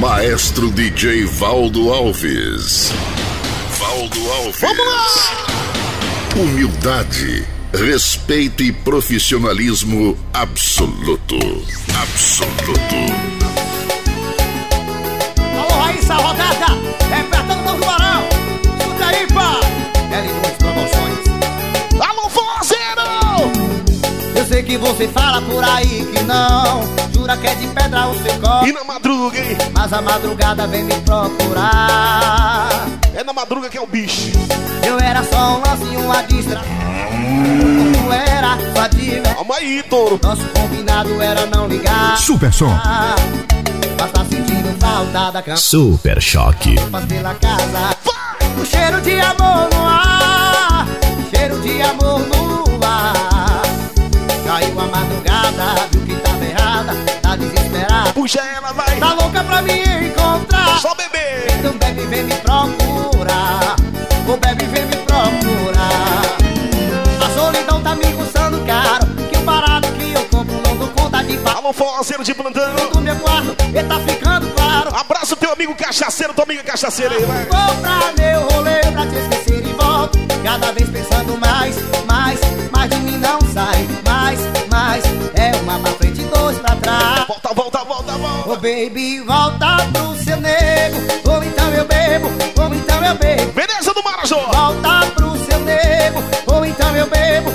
Maestro DJ Valdo Alves. Valdo Alves. Vamos lá! Humildade, respeito e profissionalismo absoluto. Absoluto. Alô, Raíssa Rodada, que você fala por aí que não. Jura que é de pedra o seu E copo. na madruga, hein? Mas a madrugada vem me procurar. É na madruga que é o bicho. Eu era só um lance, uma distração. Como era só diver... Calma aí, touro. Nosso combinado era não ligar. Super som. Mas tá sentindo falta da cama. Super choque. Pela casa. O cheiro de amor no ar. Cheiro de amor Puxa ela, vai. Tá louca pra me encontrar. Só beber. Então bebe, vem me procurar. O bebe, vem me Alô, Forzeiro de plantão. Do meu quarto, ele tá ficando claro. Abraço teu amigo cachaceiro, tua amiga cachaceira aí, vai. Vou pra meu rolê pra te esquecer e volto Cada vez pensando mais, mais, mais de mim não sai Mais, mais, é uma pra frente e dois pra trás Volta, volta, volta, volta. Ô baby, volta pro seu nego Ou então eu bebo, ou então eu bebo Beleza do Marajó. Volta pro seu nego Ou então eu bebo,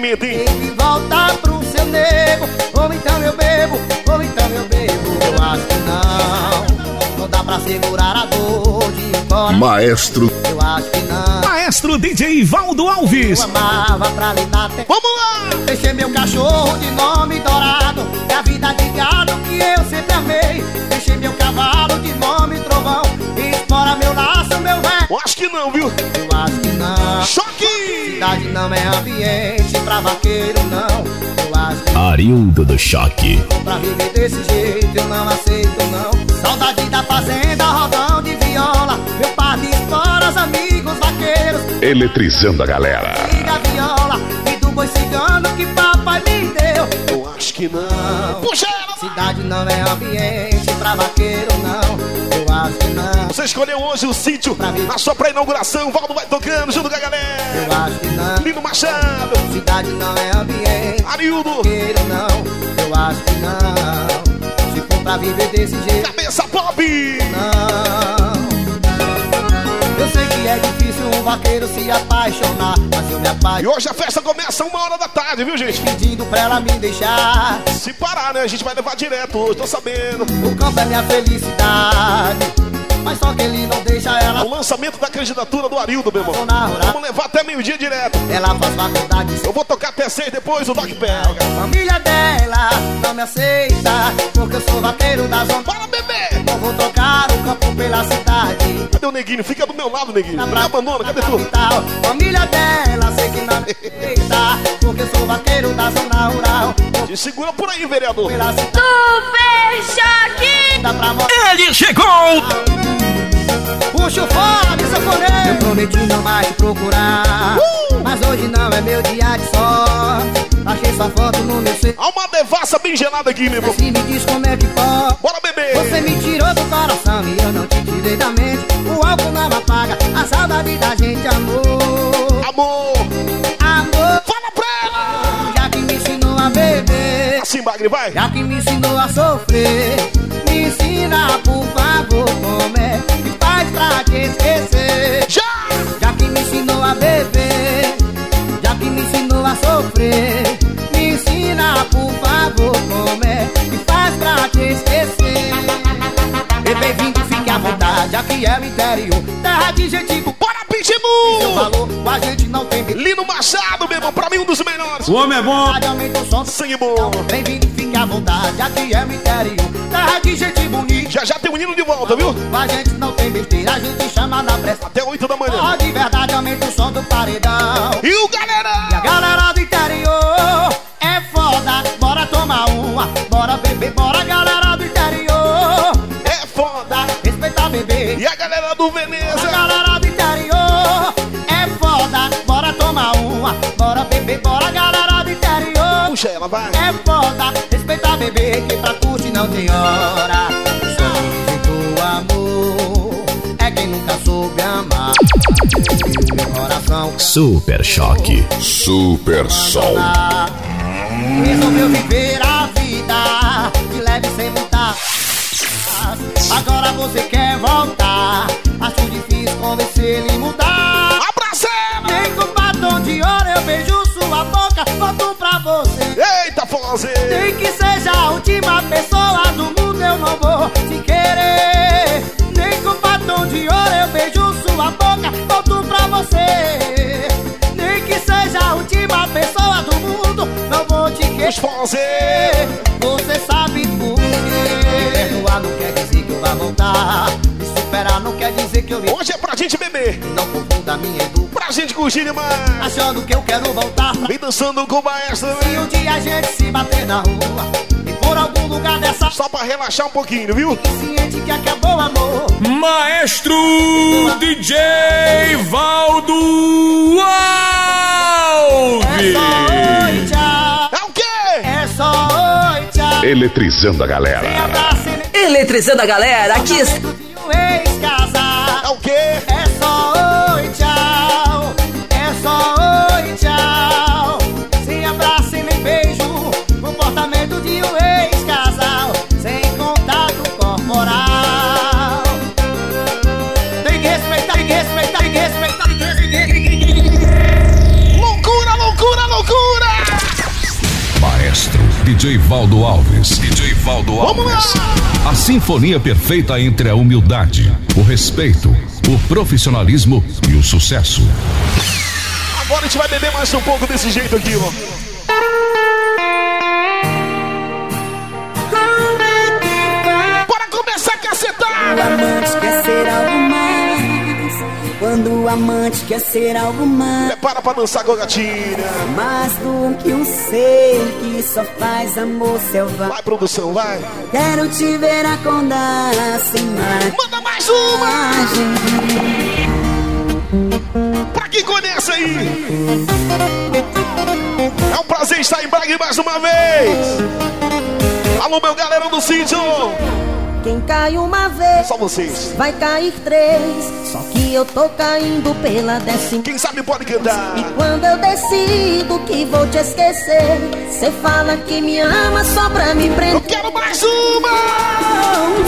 pimenta, hein? Volta pro seu nego. Ou então eu bebo, ou então eu bebo? Eu acho que não. Não dá pra segurar a dor de coração Maestro. Eu acho que não. Maestro DJ Valdo Alves. Eu amava pra lhe dar tempo. Vamos lá! Deixei meu cachorro de nome dourado E a vida de gado que eu sempre amei. Deixei meu cavalo de nome trovão E explora meu laço, meu velho Eu acho que não, viu? Não Choque! Cidade não é ambiente pra vaqueiro, não Eu acho que Arildo do choque. Pra viver desse jeito eu não aceito não Saudade da fazenda, rodão de viola Meu par de esporas, amigos vaqueiros eletrizando a galera. Liga a viola e do boi cigano que papai me deu Eu acho que não. Puxa ela! Cidade não é ambiente pra vaqueiro não Eu acho que não Você escolheu hoje o sítio na sua pré-inauguração. O Valdo vai tocando junto com a galera. Eu acho que não Lino Machado, Cidade não é ambiente Arildo, vaqueiro não Eu acho que não Se for pra viver desse jeito Cabeça Pop. não. Que é difícil um vaqueiro se apaixonar, mas eu me E apaixono hoje a festa começa uma hora da tarde, viu, gente? pedindo pra ela me deixar. Se parar, né? A gente vai levar direto hoje, tô sabendo. O campo é minha felicidade, mas só que ele não deixa ela o lançamento da candidatura do Arildo, meu irmão. Vamos levar até meio-dia direto. Ela faz faculdade, Eu vou tocar até seis depois, o Doc pega. a família dela não me aceita, porque eu sou vaqueiro da zona. Bora, bebê! Vou trocar o campo pela cidade. Cadê o neguinho? Fica do meu lado, neguinho. Na abandona, cadê na tu? capital. Família dela, sei que não me aceita, porque eu sou vaqueiro da zona rural. Te segura por aí, vereador. Pela cidade. Dá pra morar. Ele chegou! Puxa o fone, sanfoneiro. Eu prometi não mais te procurar. Mas hoje não é meu dia de sorte. Achei sua foto no meu celular. Há uma devassa bem gelada aqui, meu irmão. Se me diz como é que pode. Bora, bebê! Você me tirou do coração e eu não te tirei da mente. O álcool não apaga a saudade da gente, amor. Amor! Amor, Fala pra ela! já que me ensinou a beber. Assim, Bagre, vai! Já que me ensinou a sofrer, me ensina, por favor, como é que faz pra te esquecer. Já! Já que me ensinou a beber, já que me ensinou a sofrer, me ensina, por favor, como é que faz pra te esquecer. E bem-vindo, aqui é o interior, terra de gente Bora, seu Pitbull! valor, a gente não tem medo. Lino Machado, meu irmão, pra mim um dos melhores. O homem é bom. Aumenta o som do Sangue bom. Bem-vindo, fique à vontade, aqui é o interior, terra de gente bonita. Já já tem o Nino de volta, viu? A gente não tem besteira, a gente chama na pressa. Até 8 da manhã. Ó, de verdade, aumenta o som do paredão. E o E a galera? galera do interior é foda, bora tomar uma, bora beber, bora galera É foda, respeita bebê, que pra curtir não tem hora. Quem do amor é quem nunca soube amar. Meu coração Super Choque. Super Sol. Resolveu viver a vida de leve sem muita Agora você quer voltar Acho difícil convencer ele mudar Abraça! Nem com batom de ouro eu beijo sua boca Volto pra você Eita! Nem que seja a última pessoa do mundo eu não vou te querer. Nem com batom de ouro eu beijo sua boca Volto pra você. Nem que seja a última pessoa do mundo Não vou te querer! Você sabe por quê. Perdoar não quer dizer que eu vá voltar. Me superar não quer dizer que eu me Hoje é pra gente beber, Não confunda minha pra gente curtir demais. Achando que eu quero voltar pra Vem dançando com o maestro, Se um dia a gente se bater na rua E por algum lugar dessa só pra relaxar um pouquinho, viu? Ciente que acabou o amor Maestro DJ Valdo É só Alves. oi, tchau É o quê? É só oi, tchau Eletrizando a galera. Eletrizando a galera, aqui ex-casal É o quê? É DJ Valdo Alves. DJ Valdo lá! A sinfonia perfeita entre a humildade, o respeito, o profissionalismo e o sucesso. Agora a gente vai beber mais um pouco desse jeito aqui, ó. Amante quer ser algo mais. Prepara pra dançar com a gatinha. Mais do que um ser que só faz amor selvagem. Vai, produção, vai. Quero te ver acordar sem mais. Manda mais uma! Pra quem conhece aí! É um prazer estar em Braga mais uma vez! Alô, meu galera do sítio! Quem cai uma vez, Só vocês. vai cair três. Só que eu tô caindo pela décima. Quem sabe pode cantar. E quando eu decido que vou te esquecer, cê fala que me ama só pra me Eu prender. quero mais uma!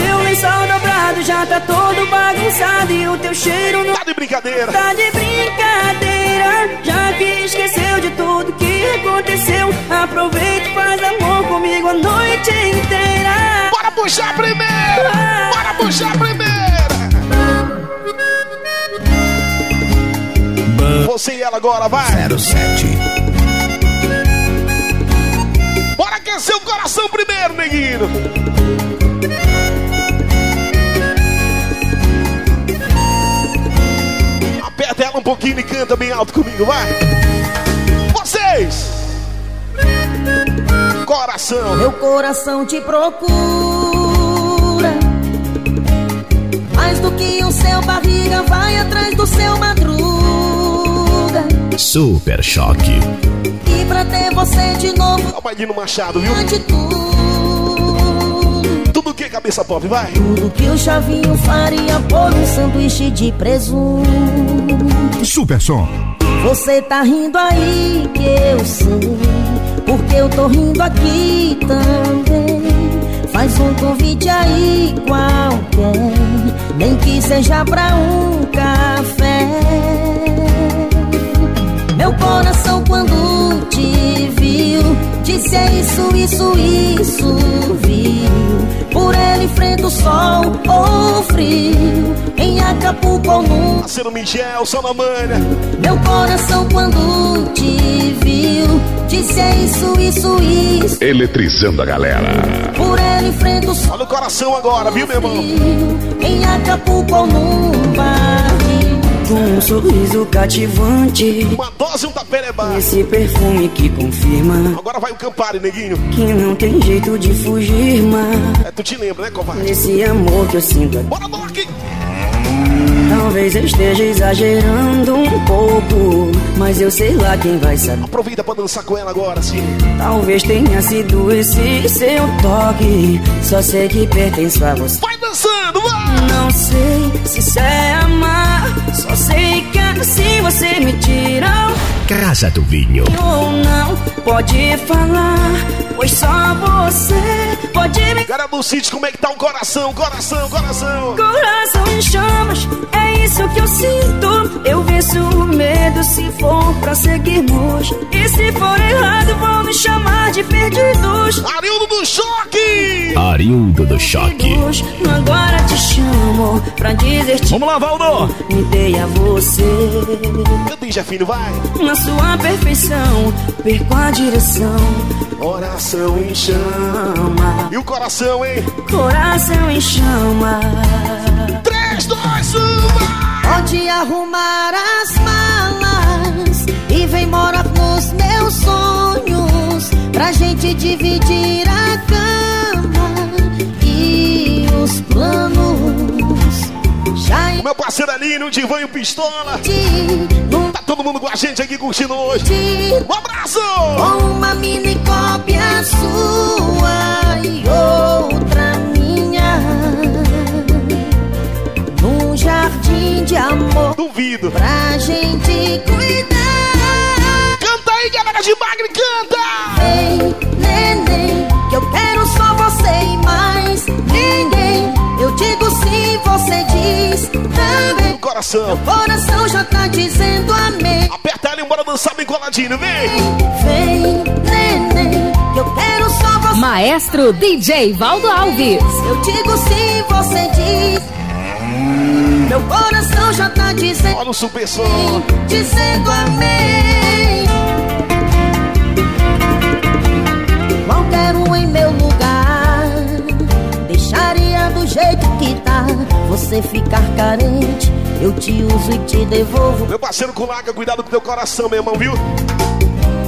Meu lençol dobrado já tá todo bagunçado e o teu cheiro não Tá de brincadeira. tá de brincadeira. Já que esqueceu de tudo que aconteceu, aproveita e faz amor comigo a noite inteira. Bora puxar a primeira! Bora puxar a primeira! Você e ela agora, vai! 07. Bora aquecer o coração primeiro, neguinho! Aperta ela um pouquinho e canta bem alto comigo, vai! Coração! Meu coração te procura Mais do que o seu barriga vai atrás do seu madruga Super Choque. E pra ter você de novo o Maidino Machado, viu? ante tudo Tudo que cabeça pop, vai! Tudo que o Chavinho faria por um sanduíche de presunto Super Som. Você tá rindo aí que eu sei eu tô rindo aqui também. Faz um convite aí qualquer Nem que seja pra um café. Meu coração quando te viu Disse é isso, isso, isso Viu. Por ele enfrenta o sol ou frio Em Acapulco ou num Parceiro Michel, Salamanha. meu coração quando te viu Disse é isso, isso, isso Eletrizando a galera. Por ele enfrenta o sol Olha o coração agora, viu, meu irmão? Em Acapulco ou num barril Com um sorriso cativante, Uma dose um taperebá. esse perfume que confirma Agora vai o Campari, neguinho. que não tem jeito de fugir mais. É, tu te lembra, né, covarde? Esse amor que eu sinto aqui. Bora, Doc! Talvez eu esteja exagerando um pouco, mas eu sei lá quem vai saber. Aproveita pra dançar com ela agora, sim. Talvez tenha sido esse seu toque, só sei que pertence a você. Vai dançando, vai! Não sei se isso é amar, só sei que assim você me tira Casa do Vinho. ou não. Pode falar, pois só você pode me Cara do sítio, como é que tá o coração? Coração, coração! Coração em chamas, é isso que eu sinto. Eu venço o medo se for pra seguirmos. E se for errado, vão me chamar de perdidos. Arildo do Choque! Arildo do Choque. Agora te chamo pra dizer-te. Vamos lá, Valdo. Me dei a você. Canta aí, Jefinho, vai! Na sua perfeição, perco a direção. Coração em chama. E o coração, hein? coração em chama. 3, 2, 1, Pode arrumar as malas e vem morar nos meus sonhos pra gente dividir a cama e os planos. Já O meu parceiro Aline, o Divan e o Pistola. Tá todo mundo com a gente aqui curtindo hoje. Um abraço! Coração. Coração já tá dizendo amém. Aperta ela e bora dançar bem coladinho, vem! Vem, neném, que eu quero só você. Maestro DJ Valdo Alves. Eu digo sim, você diz. Meu coração já tá dizendo, Olha o super som. dizendo amém. Qualquer um em meu lugar deixaria do jeito que tá. Você ficar carente, eu te uso e te devolvo. Meu parceiro Culaca, cuidado com teu coração, meu irmão, viu?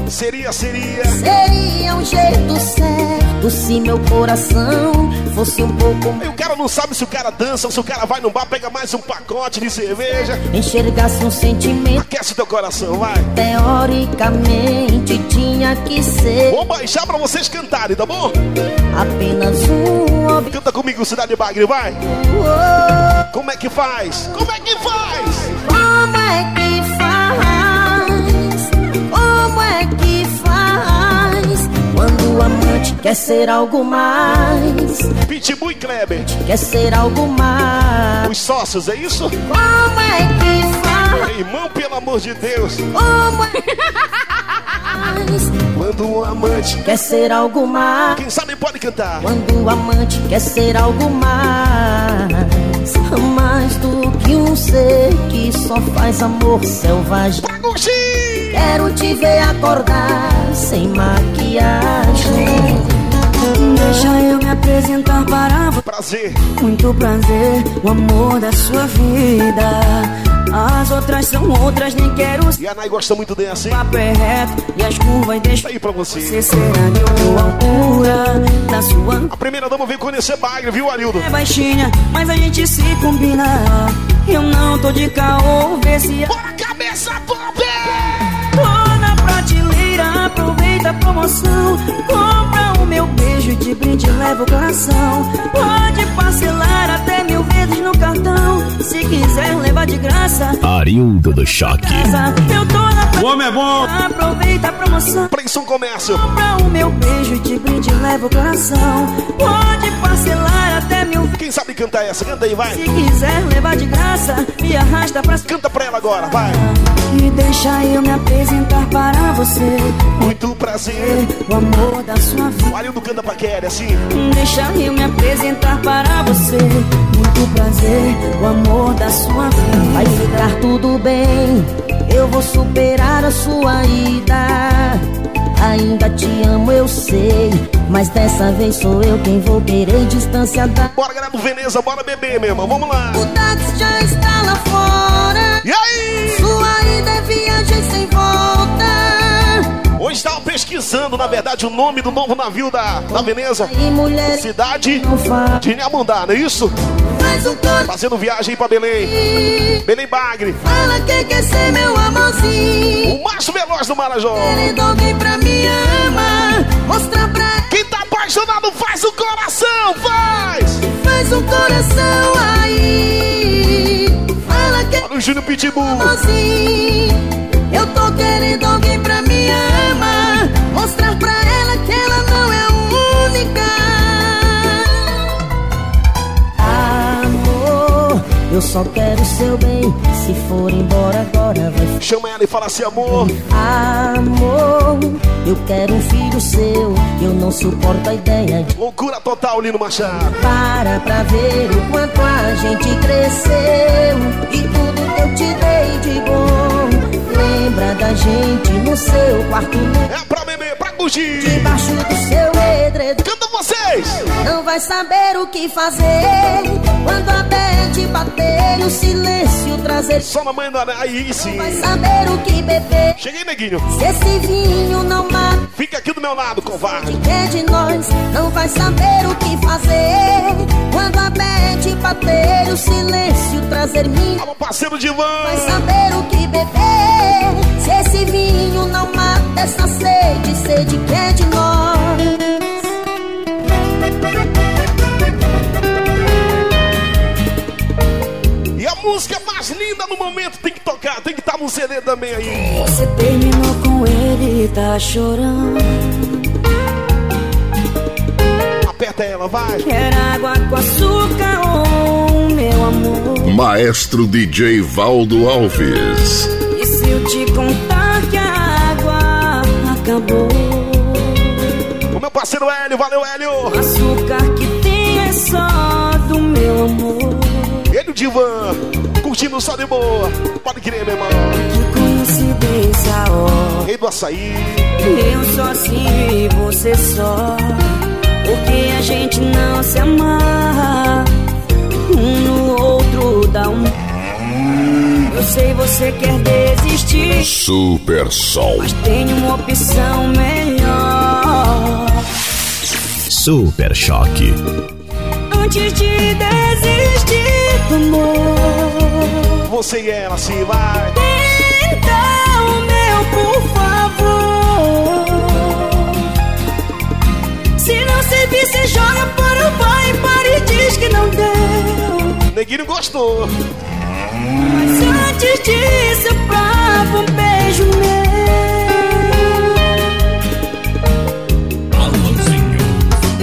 Seria, seria. Seria um jeito certo se meu coração fosse um pouco E o cara não sabe se o cara dança ou se o cara vai no bar, pega mais um pacote de cerveja. enxergasse um sentimento. Aquece teu coração, vai. Teoricamente tinha que ser Vou baixar pra vocês cantarem, tá bom? apenas um. Canta comigo, Cidade Bagre, vai. Como é que faz? Como é que faz? Como é que faz? Como é que quer ser algo mais, Pitbull e Kleber. quer ser algo mais. Os sócios, é isso? Como é que faz? Irmão, pelo amor de Deus. Como é? Quando um amante. Quer ser algo mais. Quem sabe pode cantar. Quando o amante quer ser algo mais, mais do que um ser que só faz amor selvagem. Curtir! Quero te ver acordar sem maquiagem. Deixa eu me apresentar para você. Prazer. Muito prazer, o amor da sua vida. As outras são outras, nem quero E a Nai gosta muito dessa, o hein? papo é reto e as curvas deixam aí pra você. você ser a altura da sua A primeira dama veio conhecer Bagre, viu, Arildo? é baixinha, mas a gente se combina. Eu não tô de caô, vê se Bora, cabeça pop! Promoção, compra o meu beijo de brinde, leva o coração. Pode parcelar até mil vezes no cartão. Se quiser levar de graça, Arildo do Choque. eu tô na O homem é bom. Aproveita a promoção. Prensa Comércio. Compra o meu beijo de brinde, leva o coração. Pode parcelar. Quem sabe cantar essa? Canta aí, vai. Se quiser levar de graça, me arrasta pra. Canta pra ela agora, vai. E deixa eu me apresentar para você. Muito prazer. O amor da sua vida. O Arildo canta pra Kelly, assim. Deixa eu me apresentar para você. Muito prazer, o amor da sua vida. Vai ficar tudo bem, eu vou superar a sua ida. Ainda te amo, eu sei, mas dessa vez sou eu quem vou querer distância da. Bora, galera do Veneza, bora beber, meu irmão. Vamos lá. O táxi já está lá fora. E aí? Sua ida é viagem sem volta. Estava pesquisando, na verdade, o nome do novo navio da, da Veneza. Cidade de Inhamundá, não é isso? Fazendo viagem pra Belém. Belém Bagre. Fala que quer ser meu amorzinho. O macho veloz do Marajó. Querendo alguém pra me amar. Mostra pra. Quem tá apaixonado faz o coração, faz! Faz um coração aí. Fala que. Olha o Júnior Pitbull. Amorzinho. Eu tô querendo alguém pra me amar. Mostrar pra ela que ela não é única. Amor, eu só quero seu bem. Se for embora agora, vai. Chama ela e fala assim, amor. Amor, eu quero um filho seu. Eu não suporto a ideia de. Loucura total, Lino Machado. Para pra ver o quanto a gente cresceu. E tudo que eu te dei de bom. Lembra da gente no seu quarto. É pra beber, pra curtir. Debaixo do seu edredom. Canta! Não vai saber o que fazer. Quando a bad bater o silêncio trazer. Só na mãe da. Aí sim. Vai saber o que beber. Cheguei, neguinho. Se esse vinho não mata. Fica aqui do meu lado, covarde. Que é de nós, não vai saber o que fazer. Quando a bad bater o silêncio trazer mim. Alô, parceiro de van. Vai saber o que beber. Se esse vinho não mata essa sede, sede que é de nós. Música mais linda no momento tem que tocar, tem que estar no CD também aí. Você terminou com ele e tá chorando. Aperta ela, vai. Quer água com açúcar ou meu amor? Maestro DJ Valdo Alves. E se eu te contar que a água acabou? O meu parceiro Hélio, valeu Hélio. Açúcar Divan, curtindo só de boa. Pode crer, meu irmão. Que coincidência, ó. Rei do açaí. Eu sozinho e você só. Porque a gente não se amarra. Um no outro dá um. Eu sei você quer desistir. Super Sol. Mas tem uma opção melhor. Super Choque. Antes de desistir amor. Você e ela, sim, vai. Tenta o meu, por favor. Se não servir, você joga para o pai e para e diz que não deu. Neguinho gostou. Mas antes disso, eu provo um beijo meu.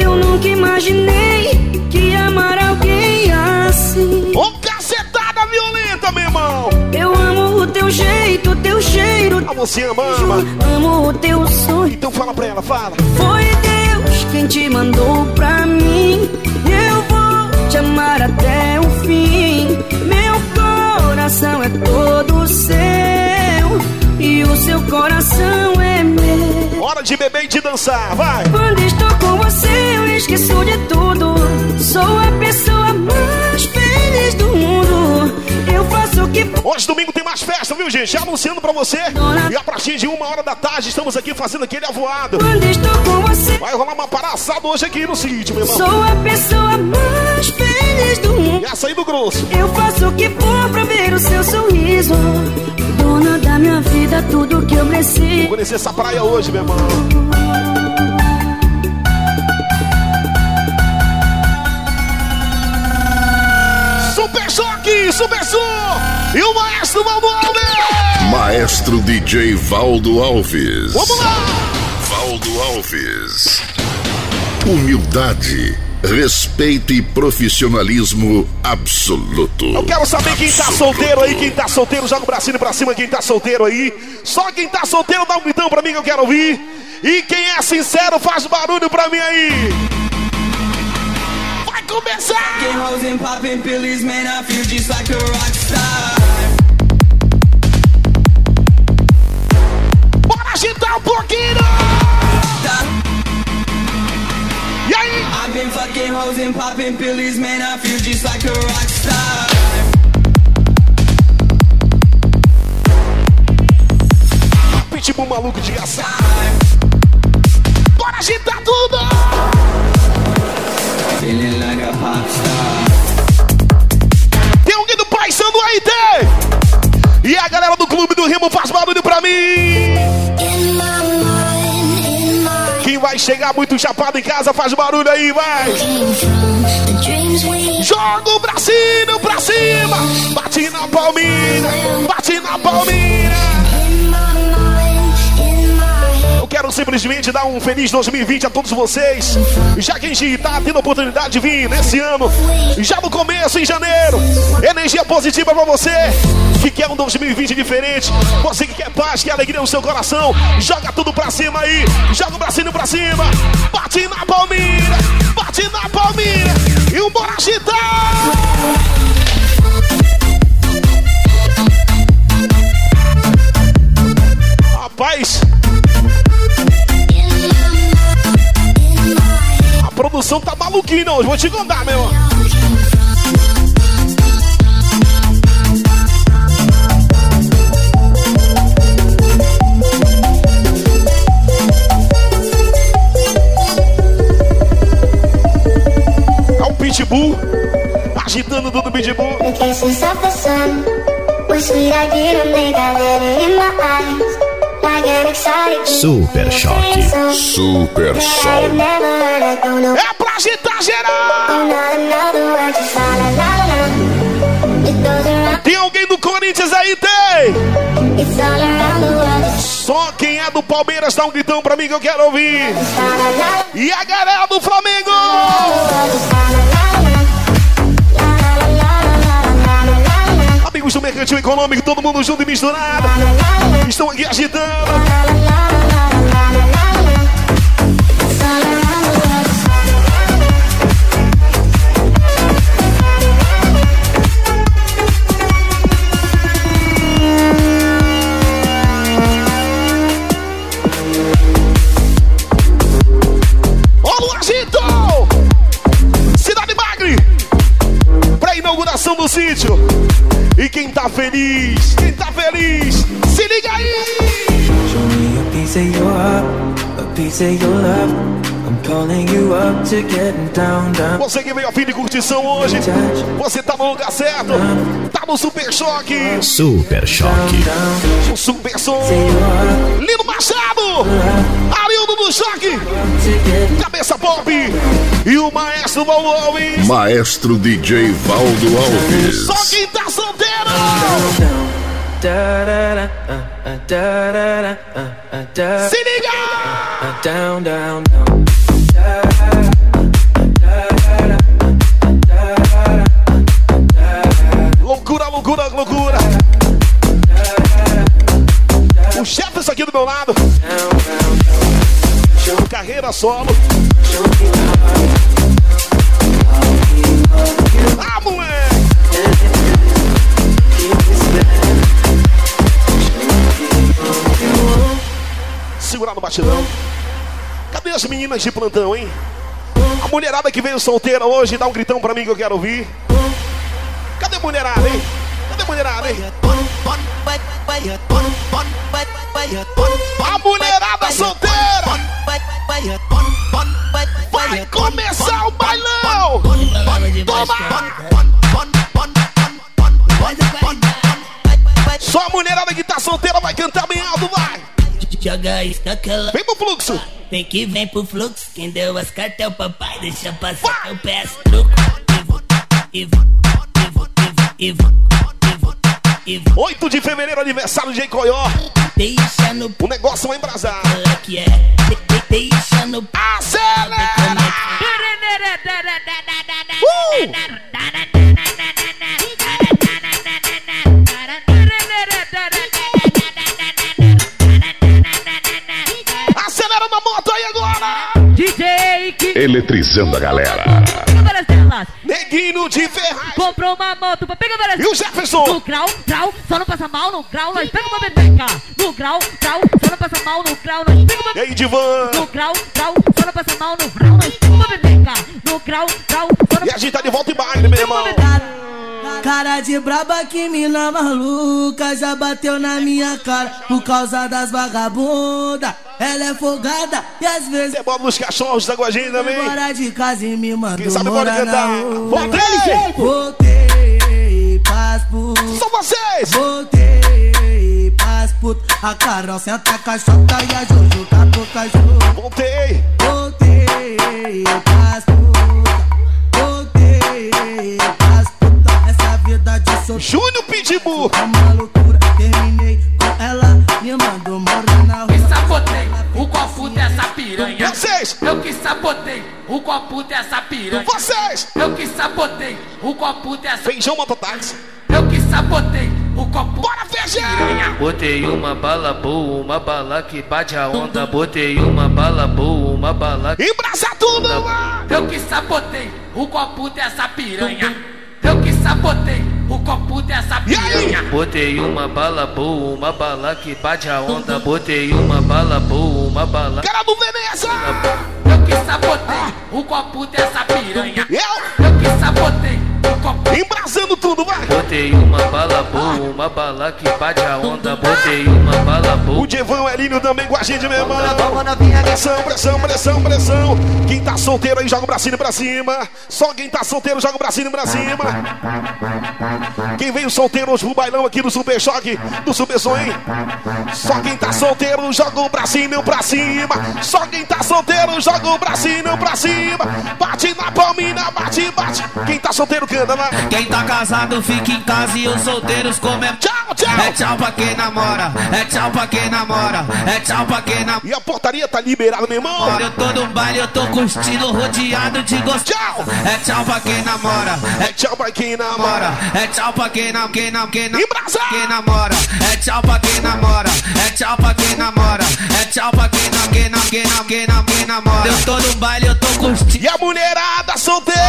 Eu nunca imaginei o teu cheiro. Você ama, ama. Amo o teu sonho. Então fala pra ela, fala. Foi Deus quem te mandou pra mim. Eu vou te amar até o fim. Meu coração é todo seu. E o seu coração é meu. Hora de beber e de dançar, vai. Quando estou com você, eu esqueço de tudo. Sou a pessoa mais Hoje domingo tem mais festa, viu, gente? Já anunciando pra você. E a partir de uma hora da tarde estamos aqui fazendo aquele avoado. Vai rolar uma paraçada hoje aqui no sítio, meu irmão. Sou a pessoa mais feliz do mundo. E essa aí do grosso. Eu faço o que for pra ver o seu sorriso. Dona da minha vida, tudo que eu preciso. Conhecer essa praia hoje, meu irmão. Super Choque, Super Som e o Maestro Valdo Alves. Maestro DJ Valdo Alves. Vamos lá. Valdo Alves. Humildade, respeito e profissionalismo absoluto. Eu quero saber quem tá solteiro aí, quem tá solteiro, joga o bracinho pra cima, quem tá solteiro aí. Só quem tá solteiro dá um gritão pra mim que eu quero ouvir. E quem é sincero faz barulho pra mim aí. Começar! Hoes and popping pillies, man, I feel just like a rock star. Bora agitar um pouquinho! E aí? I've been fucking hoes and popping pillies, man, I feel just like a rock star. ritmo maluco de assar. Bora agitar tudo! Tem alguém do Paisando aí, tem! E a galera do Clube do Rimo faz barulho pra mim! Quem vai chegar muito chapado em casa faz barulho aí, vai! Joga o bracinho pra cima! Bate na palminha! Bate na palminha! Simplesmente dar um feliz 2020 a todos vocês. Já que a gente tá tendo a oportunidade de vir nesse ano, já no começo, em janeiro. Energia positiva pra você que quer um 2020 diferente. Você que quer paz, quer alegria no seu coração. Joga tudo pra cima aí. Joga o bracinho pra cima. Bate na palmilha. Bate na palmilha. E o bora agitar. Rapaz. Produção tá maluquinha hoje, vou te contar, meu irmão. É o Pitbull agitando tudo Pitbull. The kisses of the sun were sweet. I in my eyes. Super choque. Super know. É pra agitar geral. Tem alguém do Corinthians aí? Tem! Só quem é do Palmeiras dá um gritão pra mim que eu quero ouvir. E a galera do Flamengo! Mercantil Econômico, todo mundo junto e misturado. Estão aqui agitando. Olha o agito! Cidade Magre! Pra inauguração do sítio. E quem tá feliz? Quem tá feliz? Se liga aí! Show me a piece of your heart, a piece of your love. I'm calling you up to getting down, down. Você que veio a fim de curtição hoje, você tá no lugar certo. Tá no Super Choque. Super choque. O Super Som. Lino Machado. Arildo do Choque. Pop. E o Maestro Valdo Alves. Maestro DJ Valdo Alves. Só quem tá solteiro. Se liga! Down, down, down. Loucura, loucura, loucura. O chefe aqui do meu lado. Carreira solo. Meninas de plantão, hein? A mulherada que veio solteira hoje, dá um gritão pra mim que eu quero ouvir. Cadê a mulherada, hein? Cadê a mulherada, hein? A mulherada solteira! Vai começar o bailão! Toma! Só a mulherada que tá solteira vai cantar bem alto, vai! Joga isso naquela. Vem pro fluxo! Vem que vem pro fluxo. Quem deu as cartas é o papai. Deixa passar, eu peço truco. E vou, e vou, e vou, e vou, e vou, e vou. 8 de fevereiro, aniversário de Coió. Deixa no O negócio vai embrasar. ela que é. De- de- Deixa no Acelera! Acelera na moto aí agora! DJ que Eletrizando a galera. Telas. Neguinho de Ferraz. Comprou uma moto pra pegar várias E o Jefferson? No grau, grau, só não passa mal no grau, nós pega uma bebeca. No grau, grau, só não passa mal no grau, nós pega uma E aí, Divan? No grau, grau, só não passa mal no grau, nós pega uma bebeca. No grau, grau, só não E a gente tá de volta em baile, meu irmão. Cara de braba que mina maluca já bateu na minha cara por causa das vagabunda. Ela é folgada e às vezes é bom nos cachorros tá com a gente também. Fora de casa e me mandou Quem sabe pode cantar. Voltei, voltei, paz por. São vocês. Voltei, paz por. A Carol senta a caixota e a Jojo tá por cachorro. Voltei, voltei, paz por. Voltei, Júnior Pitbull. É uma loucura, terminei com ela, me mandou morar na rua. Que sabotei o copo dessa piranha. Vocês! Eu que sabotei o copo dessa piranha. Vocês! Eu que sabotei o copo dessa. Feijão mototáxi. Eu que sabotei o copo. Bora, feijão! Botei uma bala boa, uma bala que bate a onda. Botei uma bala boa, uma bala que. Embraça tudo! Eu que sabotei o copo dessa piranha. Eu que sabotei o copo dessa piranha. Botei uma bala boa, uma bala que bate a onda. Botei uma bala boa, uma bala. Cara do Veneza! Eu que sabotei o copo dessa piranha. Eu? Eu que sabotei. Embrasando tudo, vai! Botei uma bala boa, uma bala que bate a onda. Botei uma bala boa. O Divão Elinho também com a gente, meu irmão. Pressão, pressão, pressão, pressão. Quem tá solteiro aí joga o bracinho pra cima. Só quem tá solteiro joga o bracinho pra cima. Quem veio solteiro hoje pro bailão aqui do Super Choque, do Super Sonho. Só quem tá solteiro joga o bracinho pra cima. Só quem tá solteiro joga o bracinho pra cima. Bate na palminha, bate, bate. Quem tá solteiro canta, né? Quem tá casado fica em casa e os solteiros comem. Tchau, tchau. É tchau pra quem namora, é tchau pra quem namora, é tchau pra quem namora. E a portaria tá liberada, meu irmão. Eu tô no baile, eu tô curtindo, rodeado de gosto. Tchau. É tchau pra quem namora, É tchau pra quem namora. é tchau pra quem não, quem não, quem namora. É tchau pra quem namora, é tchau pra quem namora, é tchau pra quem não, quem não, quem não, quem namora. Eu tô no baile, eu tô curtindo. E a mulherada solteira.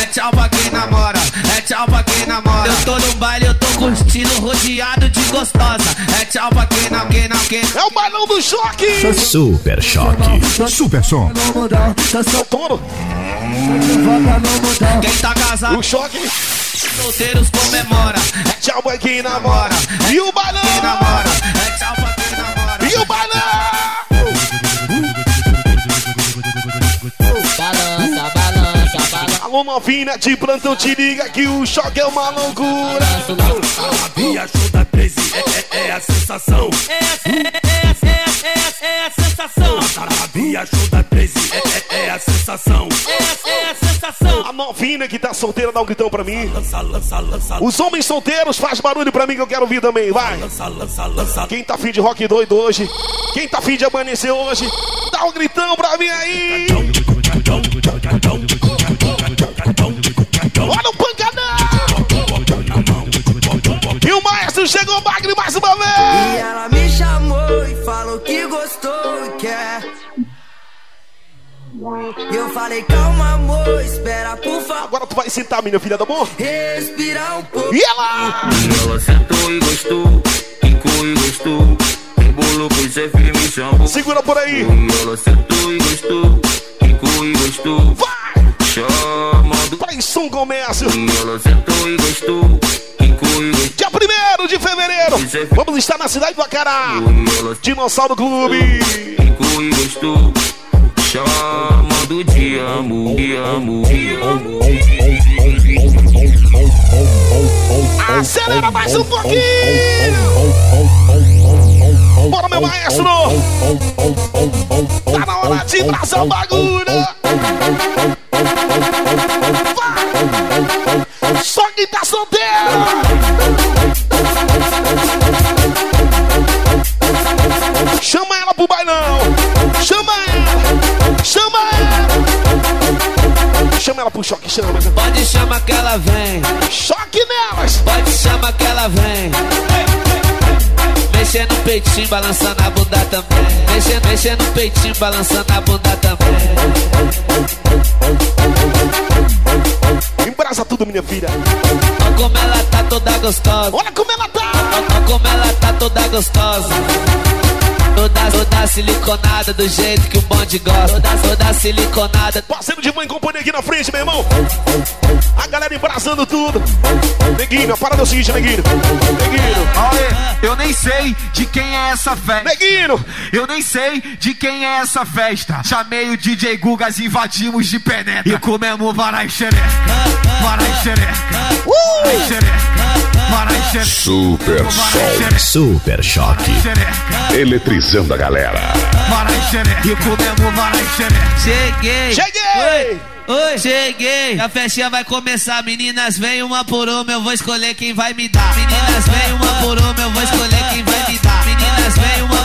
É tchau pra quem namora, é tchau pra quem namora. Eu tô no baile, eu tô curtindo, rodeado de gostosa. É tchau pra quem não, quem não, quem. É o bailão do choque. Super choque. Super som. Toro. Quem tá casado, O choque. solteiros comemora. É tchau pra quem namora. E o bailão. Quem namora, é tchau pra Alô, novinha de plantão, te liga que o choque é uma loucura. Me ajuda 13, é, é, é a sensação. É, é, é, é, é, é a sensação. Me ajuda 13, é, é, é a sensação. É, é a sensação. A novinha que tá solteira dá um gritão pra mim. Lança, lança, lança, Os homens solteiros faz barulho pra mim que eu quero ouvir também, vai. lança, lança, lança. Quem tá afim de rock doido hoje? Quem tá afim de amanhecer hoje? Dá um gritão pra mim aí. Olha o pancadão. E o maestro chegou magro mais uma E vez. ela me chamou e falou que gostou e quer. E eu falei, calma, amor, espera, por favor. Agora tu vai sentar, minha filha, tá bom? Respirar um pouco. E ela? Ela sentou e gostou, quicou e gostou. Embolou com esse firme me chamou. Segura por aí. Ela sentou e gostou, quicou e gostou. Vai. Chamando. Traição Comércio. Ela sentou e gostou. Dia 1 de fevereiro. Vamos estar na cidade do Acará. Dinossauro Clube. e gostou. Chamando de amo, de amo, de amo. Acelera mais um pouquinho. Bora, meu maestro. Tá na hora de trazer o bagulho. Vai. Só quem tá solteiro. Chama ela pro bailão. Chama ela. Chama ela. Chama ela pro choque, chama. Pode chamar que ela vem, Choque nelas. pode chamar que ela vem. Mexendo no peitinho, balançando a bunda também. Mexendo, mexendo no peitinho, balançando a bunda também. Embrasa tudo, minha filha. Olha como ela tá toda gostosa. Olha como ela tá. Olha como ela tá toda gostosa. Toda siliconada do jeito que o bonde gosta. Toda, toda siliconada. Parceiro de mãe companhia aqui na frente, meu irmão. A galera embraçando tudo. Neguinho, a parada é o seguinte, Neguinho. Neguinho. Olha, eu nem sei de quem é essa festa. Neguinho. Eu nem sei de quem é essa festa. Chamei o DJ Gugas, invadimos de penetra. E comemos varai xereca. Varai xereca. Uh! Varai xereca. Super xereca. Super Choque. Eletrizando a galera. Cheguei. Cheguei. Oi, cheguei. A festinha vai começar. Meninas, vem uma por uma, eu vou escolher quem vai me dar. Meninas, vem uma por uma, eu vou escolher quem vai me dar. Meninas, vem uma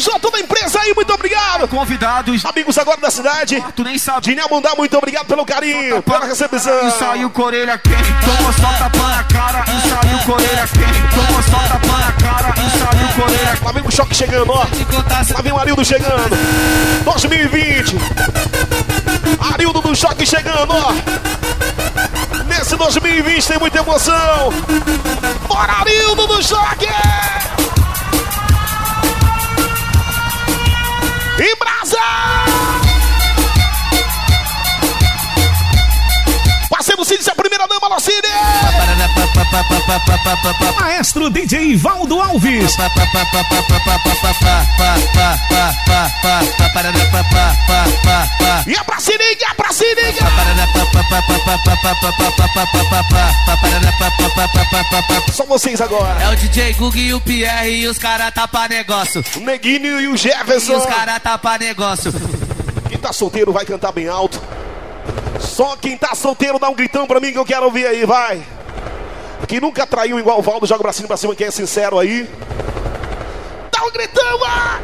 Marajó, toda a empresa aí, muito obrigado. Convidados. Amigos agora da cidade. Tu nem sabe. Dinha Mundá, muito obrigado pelo carinho, pela recepção. E saiu com orelha quente, tomou só tapa na cara e saiu com orelha quente, tomou só tapa na cara e saiu com orelha Lá vem o choque chegando, ó. Lá vem o Arildo chegando. 2020. Arildo do choque chegando, ó. Nesse 2020 tem muita emoção. Bora, Arildo do choque! Em brasa! Parceiro Cid, Maestro DJ Valdo Alves. E é pra Siriga, é pra Siriga! Só vocês agora. É o DJ Gug e o Pierre e os caras tapa negócio. O Neguinho e o E Jefferson. os caras tapa negócio. Quem tá solteiro vai cantar bem alto. Só quem tá solteiro dá um gritão pra mim que eu quero ouvir aí, vai. Quem nunca traiu igual o Valdo, joga o bracinho pra cima, quem é sincero aí. Dá um gritão, ah!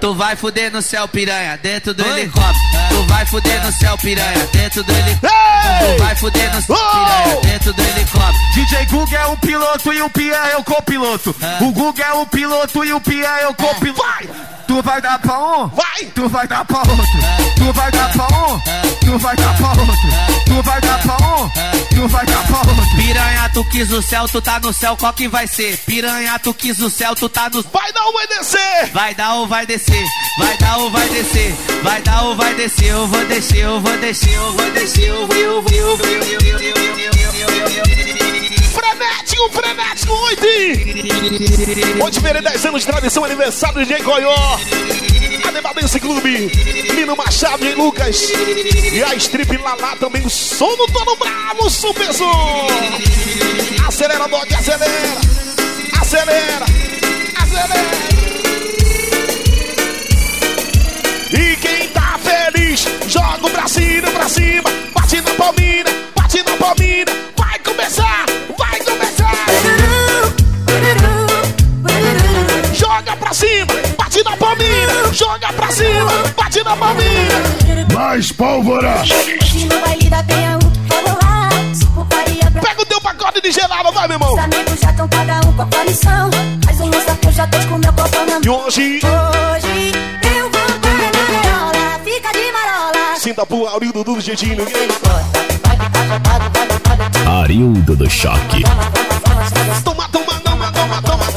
Tu vai fuder no céu, piranha, dentro do helicóptero. Tu vai fuder no céu, piranha, dentro do helicóptero. Ei! Tu vai fuder no céu, piranha, dentro do helicóptero. DJ Gug é o piloto e o Pierre é o copiloto. O Gug é o piloto e o Pierre é o copiloto. Vai! Tu vai dar pra um? Vai! Tu vai dar pra outro. Tu vai dar pra um? Tu vai dar pra outro. Tu vai dar pra um? Tu vai dar pra outro. Piranha, tu quis o céu, tu tá no céu, qual que vai ser? Piranha, tu quis o céu, tu tá no Vai dar ou vai descer? Vai dar ou vai descer, vai dar ou vai descer, vai dar ou vai descer, eu vou descer, eu vou descer, eu vou descer, eu vou, eu vou, eu vou, eu vou, eu vou, eu vou, eu vou. Frenético, frenético, ontem! Hoje verei 10 anos de tradição, aniversário de Goió. A Debadense Clube, Lino Machado e Lucas. E a Strip Lalá também, o som do Toro Bravo, super som. Acelera, Doc, acelera. Acelera, acelera. E quem tá feliz, joga o bracinho pra cima, bate na palmina, bate na palmina, vai começar, vai cima, bate na palminha, joga pra cima, bate na palminha. Mais pólvora. Pega o teu pacote de gelada, vai, meu irmão. Um moço já com. E hoje, hoje eu vou dar marola, fica de marola. Sinta pro Aurildo do jeitinho. Arildo do Choque. Toma, toma, toma, toma, toma.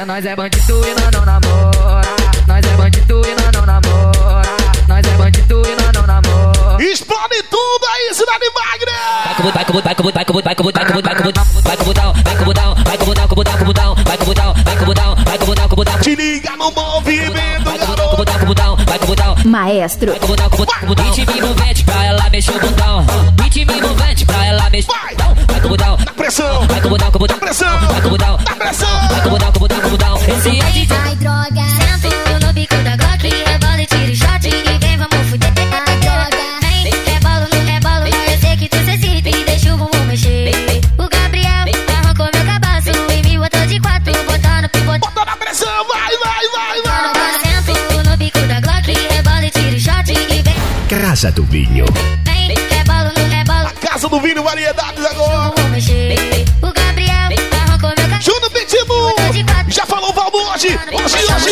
É, nós é bandido e nós não namora. Nós é bandido e nós não namora. Nós é bandido e nós não namora. Explode tudo aí, Cidade Wagner! Vai com vai com vai com vai com vai com vai com vai com botão, vai com botão, vai com botão, com botão, com botão, vai com botão, vai com botão, vai com botão, com botão. Te liga no movimento, Vai com garoto. botão, com botão, vai com botão. Maestro, Vai com botão, com botão, com botão. Ritmo envolvente pra ela mexer o botão. Ritmo envolvente pra ela mexer o Vai. botão. Vai com botão, Dá pressão, vai com botão, com botão. dá pressão, Vai com botão, dá pressão. vai com botão, com botão, com botão. Esse é DJ. Ai, droga. Sento no bico da Glock. Rebola e tiro shot. E vem, vamos fuder. Ai, droga. Vem, rebolo no rebolo. Mas eu sei que tu se excita e deixa o bumbum mexer. O Gabriel arrancou meu cabaço. E me botou de quatro. Botando pivot. Bota na pressão, vai, vai, vai, vai. Sento no bico da Glock. Rebola e tiro shot. E vem, Casa do Vinho. vem, rebolo no rebolo. Casa do Vinho Variedades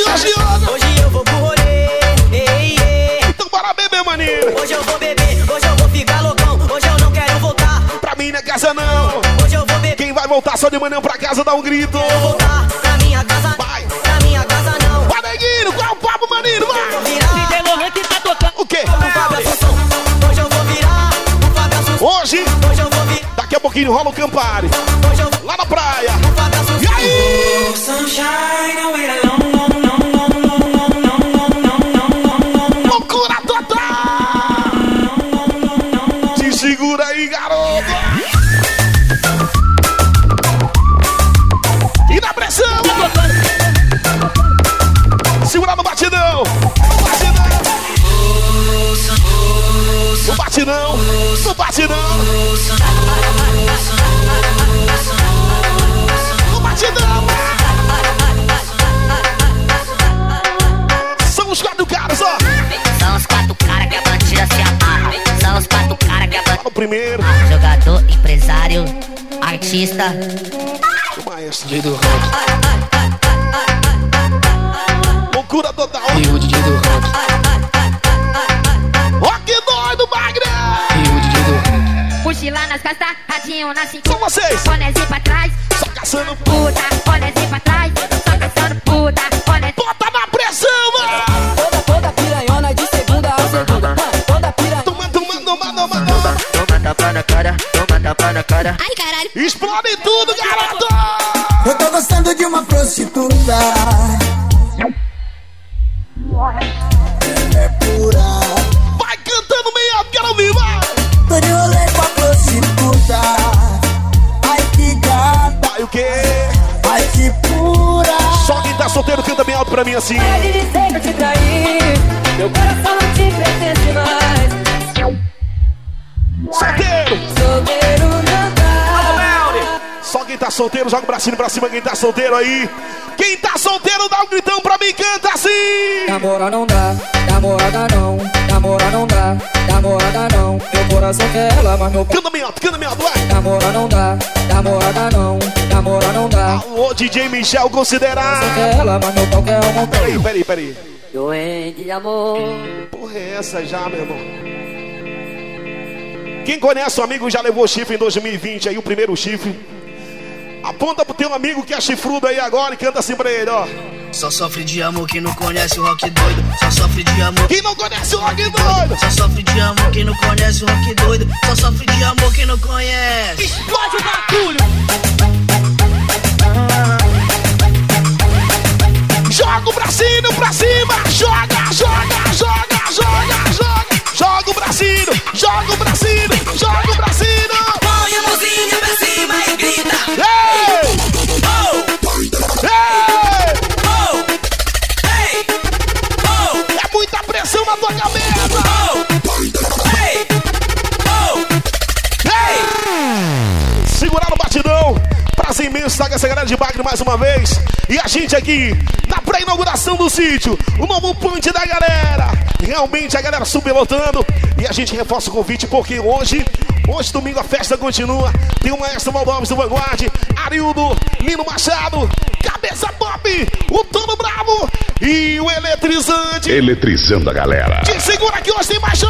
Hoje eu vou pro. Ei, ei. Então bora beber, maninho. Hoje eu vou beber, hoje eu vou ficar loucão. Hoje eu não quero voltar. Pra minha é casa não. Hoje eu vou beber. Quem vai voltar só de manhã pra casa dá um grito. Eu voltar pra minha casa. Vai. Pra minha casa não. Vai, neguinho. Qual é o papo, maninho? Vai. DJ Lohan que tá tocando. O quê? Hoje eu vou virar. Hoje, hoje eu vou virar. daqui a pouquinho rola o Campari. Hoje eu vou lá na praia. E aí? Oh, sunshine, No batidão! No batidão! São os quatro caras, ó! São os quatro caras que a bandida se amarra. São os quatro caras que a bandida. O primeiro. Jogador, empresário, artista. O maestro. Do rock. Loucura total. E o DJ do. Rock Mochila nas costas, radinho na cintura. São vocês. Bonézinho pra trás, Só caçando puta. Bonézinho pra trás, só caçando puta. Bonézinho Bota na pressão, mano! Toda, toda piranhona de segunda a segunda. Toda piranha. Toma, toma, toma, toma, toma. Toma tapa na cara, toma tapa na cara. Ai, caralho. Explode tudo, garoto! Eu tô gostando de uma prostituta. Solteiro, joga o bracinho pra cima, quem tá solteiro aí. Quem tá solteiro, dá um gritão pra mim, canta assim! Namora não dá, namorada não, namora não dá, namorada não. Meu coração quer ela, mas meu Canta bem alto, canta bem alto, vai! namora não dá, namorada não, namora não dá. O DJ Michel considerar. Quer ela, mas meu pau quer uma Peraí, peraí, peraí. Doente de amor. Porra, é essa já, meu irmão? Quem conhece o amigo já levou chifre em 2020 aí, o primeiro chifre. Aponta pro teu amigo que é chifrudo aí agora e canta assim pra ele, ó. Só sofre de amor quem não conhece o rock doido. Só sofre de amor. Quem não conhece o rock doido? Só sofre de amor quem não conhece o rock doido. Só sofre de amor quem não conhece. Explode o bagulho! Joga o bracinho pra cima, joga, joga, joga, joga, joga. Joga o bracinho, joga o bracinho, joga o bracinho. Põe a mãozinha pra cima e grita. Ei! motherfucker. Prazer imenso estar com essa galera de Bagre mais uma vez. E a gente aqui na pré-inauguração do sítio. O novo punch da galera. Realmente a galera superlotando. E a gente reforça o convite porque hoje, hoje domingo a festa continua. Tem o maestro Valdóvis do Vanguard, Arildo, Lino Machado, Cabeça Pop, o Tono Bravo e o Eletrizante. Eletrizando a galera. Te segura que hoje tem mais show!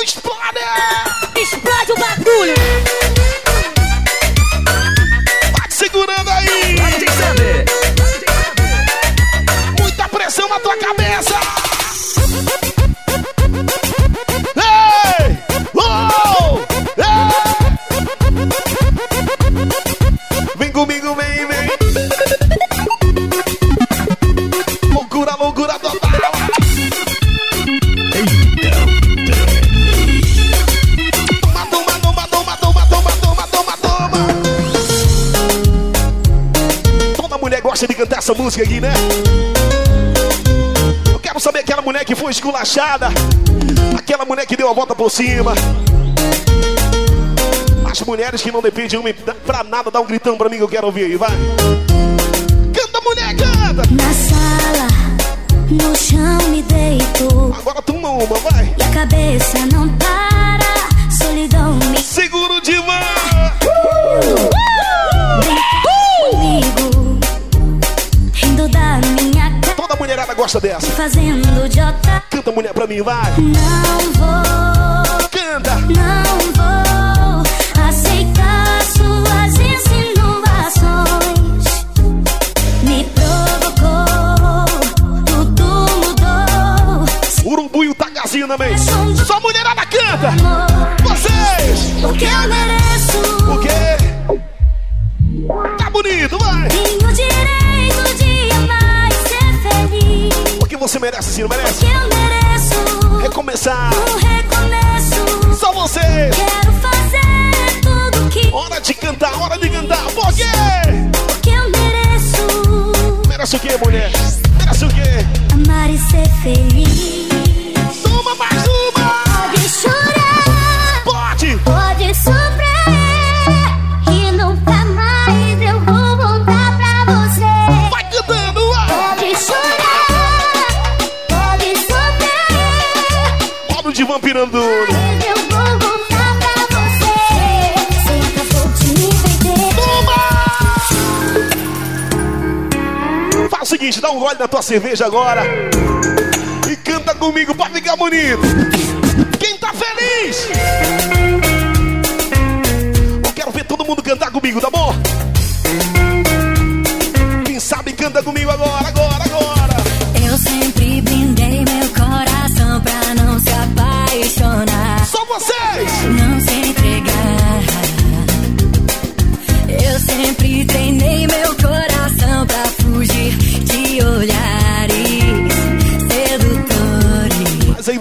Explode! Explode o bagulho! Música aqui, né? Eu quero saber aquela mulher que foi esculachada, aquela mulher que deu a volta por cima. As mulheres que não dependem de homem pra nada, dá um gritão pra mim que eu quero ouvir aí, vai. Canta, mulher, canta! Na sala, no chão me deito. Agora toma uma, vai. E a cabeça não para, gosta dessa. fazendo otário. Canta, mulher, pra mim, vai. Não vou, seguinte, dá um gole na tua cerveja agora. E canta comigo pra ficar bonito. Quem tá feliz? Eu quero ver todo mundo cantar comigo, tá bom? Quem sabe canta comigo agora, agora, agora.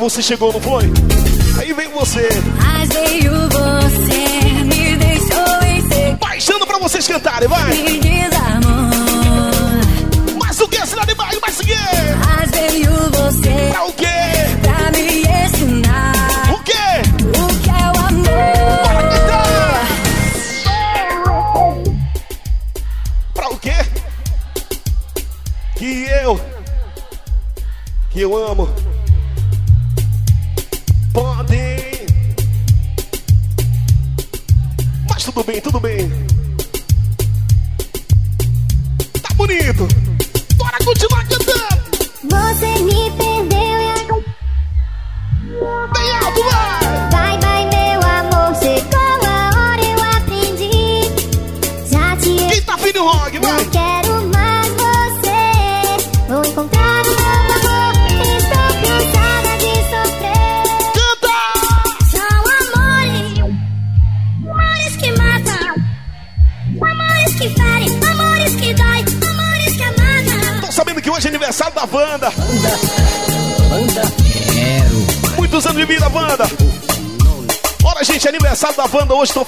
Você chegou, não foi? Aí vem você. Mas veio você, me deixou em ser. Baixando pra vocês cantarem, vai! Me desarmou. Mas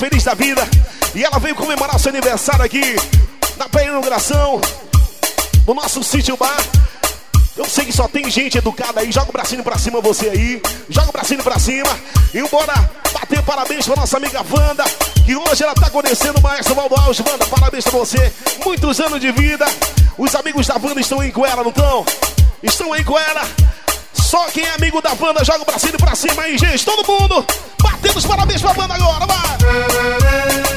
feliz da vida. E ela veio comemorar seu aniversário aqui na pré-inauguração do nosso sítio bar. Eu sei que só tem gente educada aí. Joga o bracinho pra cima, você aí. Joga o bracinho pra cima. E bora bater parabéns pra nossa amiga Wanda. Que hoje ela tá conhecendo o maestro Valdo Alves. Wanda, parabéns pra você. Muitos anos de vida. Os amigos da Wanda estão aí com ela, não estão? Estão aí com ela. Só quem é amigo da Wanda joga o bracinho pra cima aí, gente. Todo mundo batendo os parabéns pra Wanda agora, vai.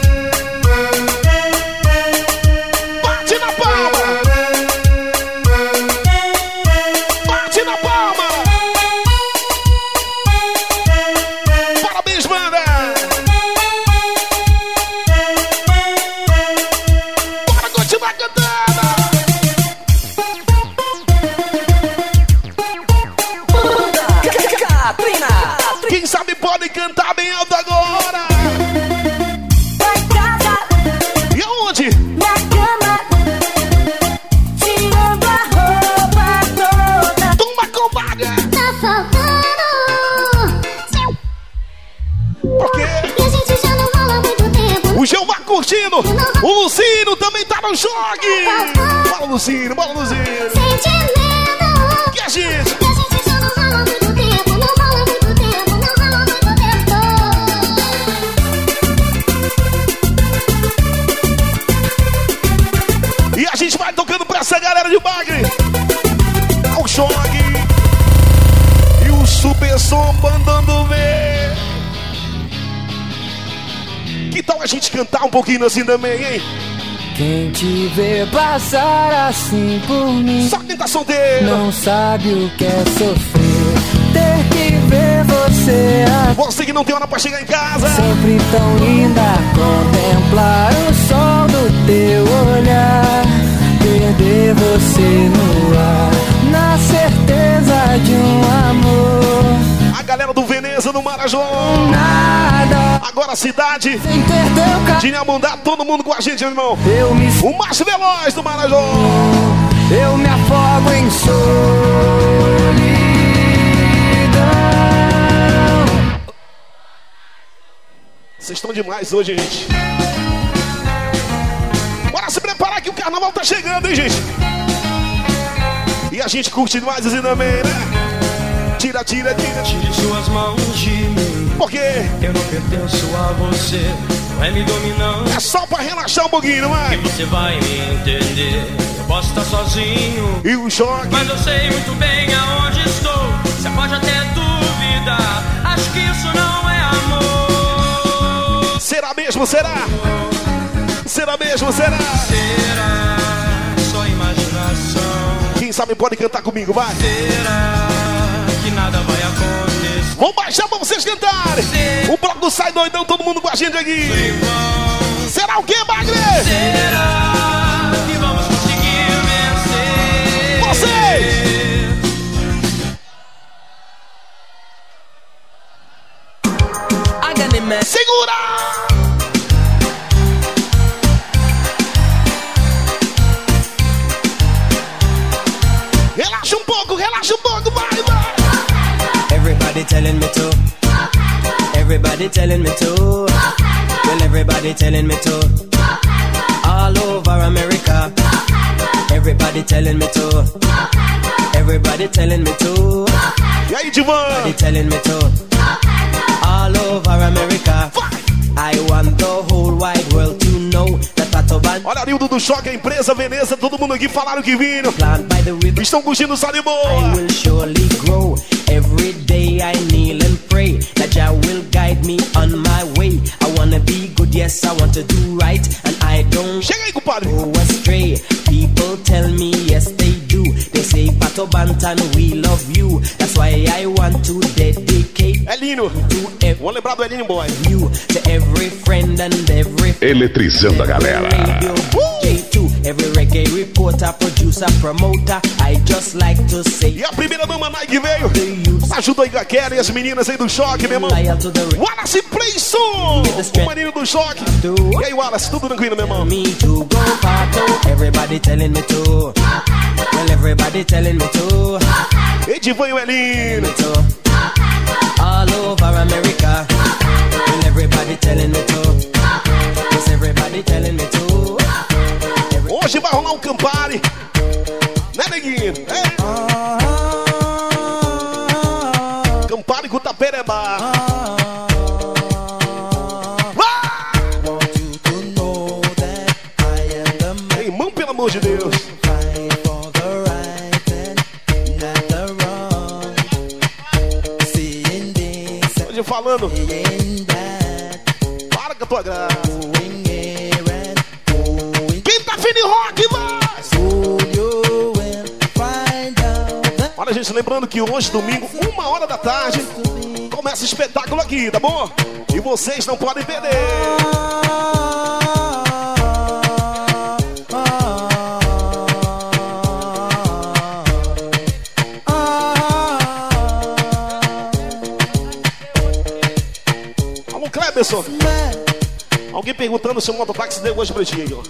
No jogue. Bora, Lucino, bora, Lucino. Sentimento. Que a gente. E a gente já não rola muito tempo. Não rola muito tempo. Não rola muito tempo. E a gente vai tocando pra essa galera de bagre. Ao jogue. E o super som mandando ver. Que tal a gente cantar um pouquinho assim também, hein? Quem te vê passar assim por mim Só quem tá solteiro. não sabe o que é sofrer. Ter que ver você aqui Você que não tem hora pra chegar em casa. sempre tão linda. Contemplar o sol do teu olhar. Perder você no ar. Na certeza de um amor. Galera do Veneza, do Marajó. Agora a cidade de Inhamundá, todo mundo com a gente, meu irmão. O mais veloz do Marajó. Eu me afogo em solidão. Vocês estão demais hoje, gente. Bora se preparar que o carnaval tá chegando, hein, gente? E a gente curte demais assim também, né? Tira, tira, tira. Tire suas mãos de mim. Por quê? Eu não pertenço a você. Não é me dominando. É só pra relaxar um pouquinho, não é? Que você vai me entender. Eu posso estar sozinho. E o choque. Mas eu sei muito bem aonde estou. Você pode até duvidar. Acho que isso não é amor. Será mesmo? Será? Será mesmo? Será? Será só imaginação? Quem sabe pode cantar comigo, vai. Será nada vai acontecer? Vamos baixar pra vocês cantarem. O bloco sai doidão, todo mundo com a gente aqui. Será o quê, Bagre? Será que vamos conseguir vencer? Vocês! Segura! Telling me to. Everybody telling me to. Well, everybody telling me to. All over America. Everybody telling me to. Everybody telling me to. Everybody telling me to. All over America. I want the whole wide world to know that Patoban Olha, Arildo do Choque, a empresa Veneza, todo mundo aqui falaram que viram. plant by the river. Estão curtindo o Sali I will surely grow. Every day I kneel and pray that Jah will guide me on my way. I wanna be good, yes, I want to do right, and I don't Chega aí, compadre. go astray. People tell me yes, they do. They say Pato Bantan, we love you. That's why I want to dedicate Elinho. to every Vamos lembrar do Elinho Boy. you, to every friend and every Eletrizando a galera. radio DJ2, every reggae reporter, producer, promoter. I just like to say. E a primeira dama Nike veio. Ajuda aí, Gaquera e as meninas aí do Choque, meu irmão. Loyal to the Wallace Playson. O maninho do Choque. E aí, Wallace, tudo tranquilo, meu irmão? me to go party. Everybody telling me to. Everybody telling me to. Edivan e o Elinho. to. All over America. Well, everybody telling me to. Yes, everybody telling me to. Hoje vai rolar um Campari. Né, neguinho? É. Campari com Tapereba. Que hoje, domingo, uma hora da tarde, começa o espetáculo aqui, tá bom? E vocês não podem perder. Alô, Kleberson. Alguém perguntando se o mototáxi deu hoje pra ti ó.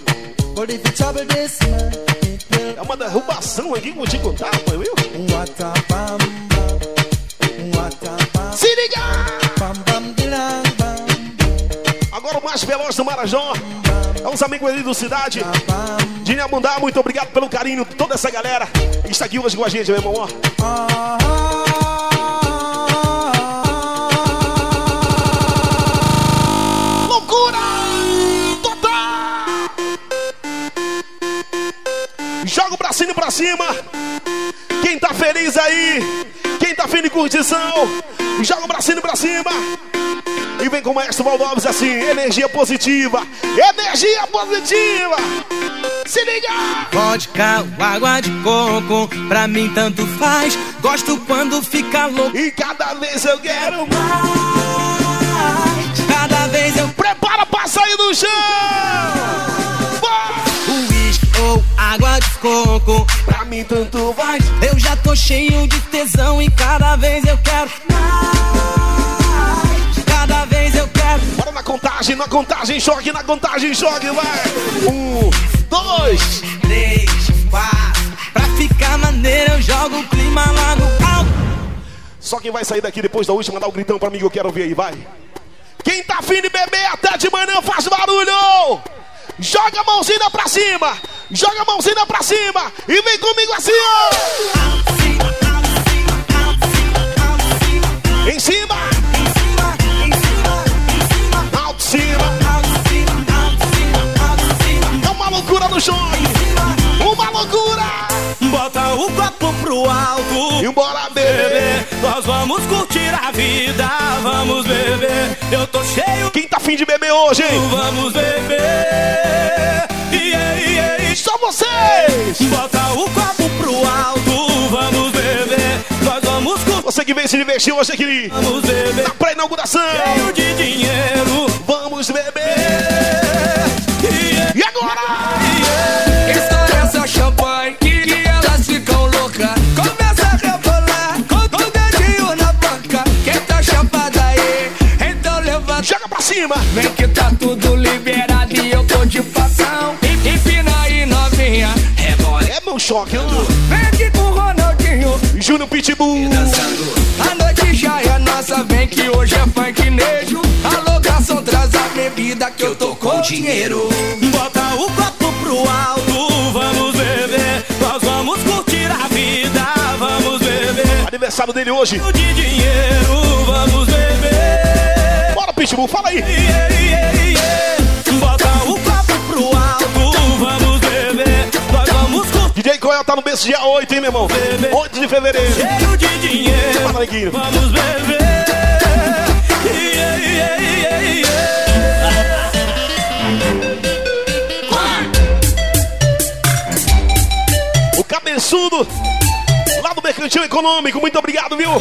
É uma derrubação aqui, vou te contar, do Marajó. É os amigos ali do Cidade. De Inhamundá, muito obrigado pelo carinho. Toda essa galera está aqui hoje com a gente, meu irmão. Loucura! Total! Joga o bracinho pra cima. Quem tá feliz aí? Quem tá feliz de curtição? Joga o bracinho pra cima. Vem com o maestro Valdovas assim, energia positiva, energia positiva. Se liga! Vodka ou água de coco, pra mim tanto faz. Gosto quando fica louco. E cada vez eu quero mais. Cada vez eu Prepara pra sair do chão! Uísque ou água de coco, Pra mim tanto faz. eu já tô cheio de tesão e cada vez eu quero mais. Na contagem, choque, na contagem, choque, vai. Um, dois, três, quatro. Pra ficar maneiro, eu jogo o clima lá no alto. Só quem vai sair daqui depois da última, dá um gritão pra mim que eu quero ver aí, vai. Quem tá afim de beber até de manhã faz barulho! Joga a mãozinha pra cima! Joga a mãozinha pra cima! E vem comigo assim, ó! Em cima! Pro alto. E bora beber. Nós vamos curtir a vida, vamos beber. Eu tô cheio. Quem tá afim de beber hoje, hein? Vamos beber. Yeah, yeah, yeah. Só vocês! Bota o copo pro alto, vamos beber. Nós vamos curtir. Você que vem se divertir hoje aqui. Vamos beber. Na pré-inauguração. Cheio de dinheiro. Vamos beber. E agora? Cima. Vem que tá tudo liberado e eu tô de facão. Empina aí, novinha. Rebola. É meu choque, hein? Vem aqui com o Ronaldinho. Júnior Pitbull. A noite já é nossa, vem que hoje é funk nejo. Alô, garçom, traz a bebida que eu tô com dinheiro. Bota o copo pro alto, vamos beber. Nós vamos curtir a vida, vamos beber. Aniversário dele hoje. De dinheiro, vamos beber. Pitbull, fala aí. Yeah, yeah, yeah. Bota o copo pro alto, vamos beber. Nós vamos curtir. DJ Coel tá no berço dia 8, hein, meu irmão? 8 de fevereiro. Cheio de dinheiro. Vamos beber. Yeah, yeah, yeah, yeah. O cabeçudo lá do Mercantil Econômico, muito obrigado, viu?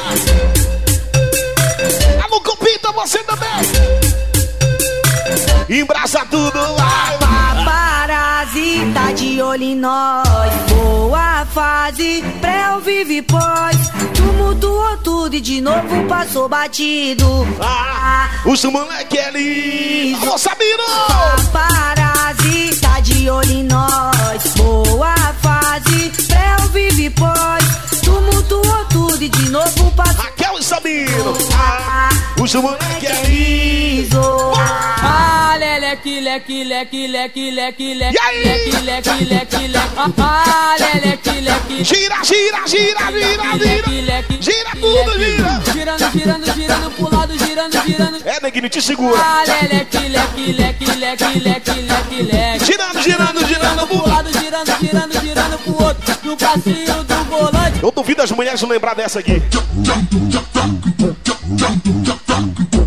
Alô, Copita, você também! Embraça tudo, vai, vai! Paparazzi tá de olho em nós. Boa fase, pré ou vive pós. Tumultuou tudo e de novo passou batido. Ah, os moleque é lindo! Alô, Sabino! Paparazzi tá de olho em nós. Boa fase, pré ou vive pós. Tumultuou tudo e de novo passou. E Sabino! Ah, os moleque é lindo! Ah, leleque, leque, leque, leque, leque, leque, E leque, leque, leque, leque. Ah, leleque, leque. Gira, gira, gira, gira, gira! Gira tudo, gira! Girando, girando, girando pro lado, girando, girando. É, neguinho, te segura! Ah, leleque, leque, leque, leque, leque, leque, leque. Girando, girando, girando pro lado, girando, girando, girando pro outro. Do volante. Eu duvido as mulheres lembrar dessa aqui.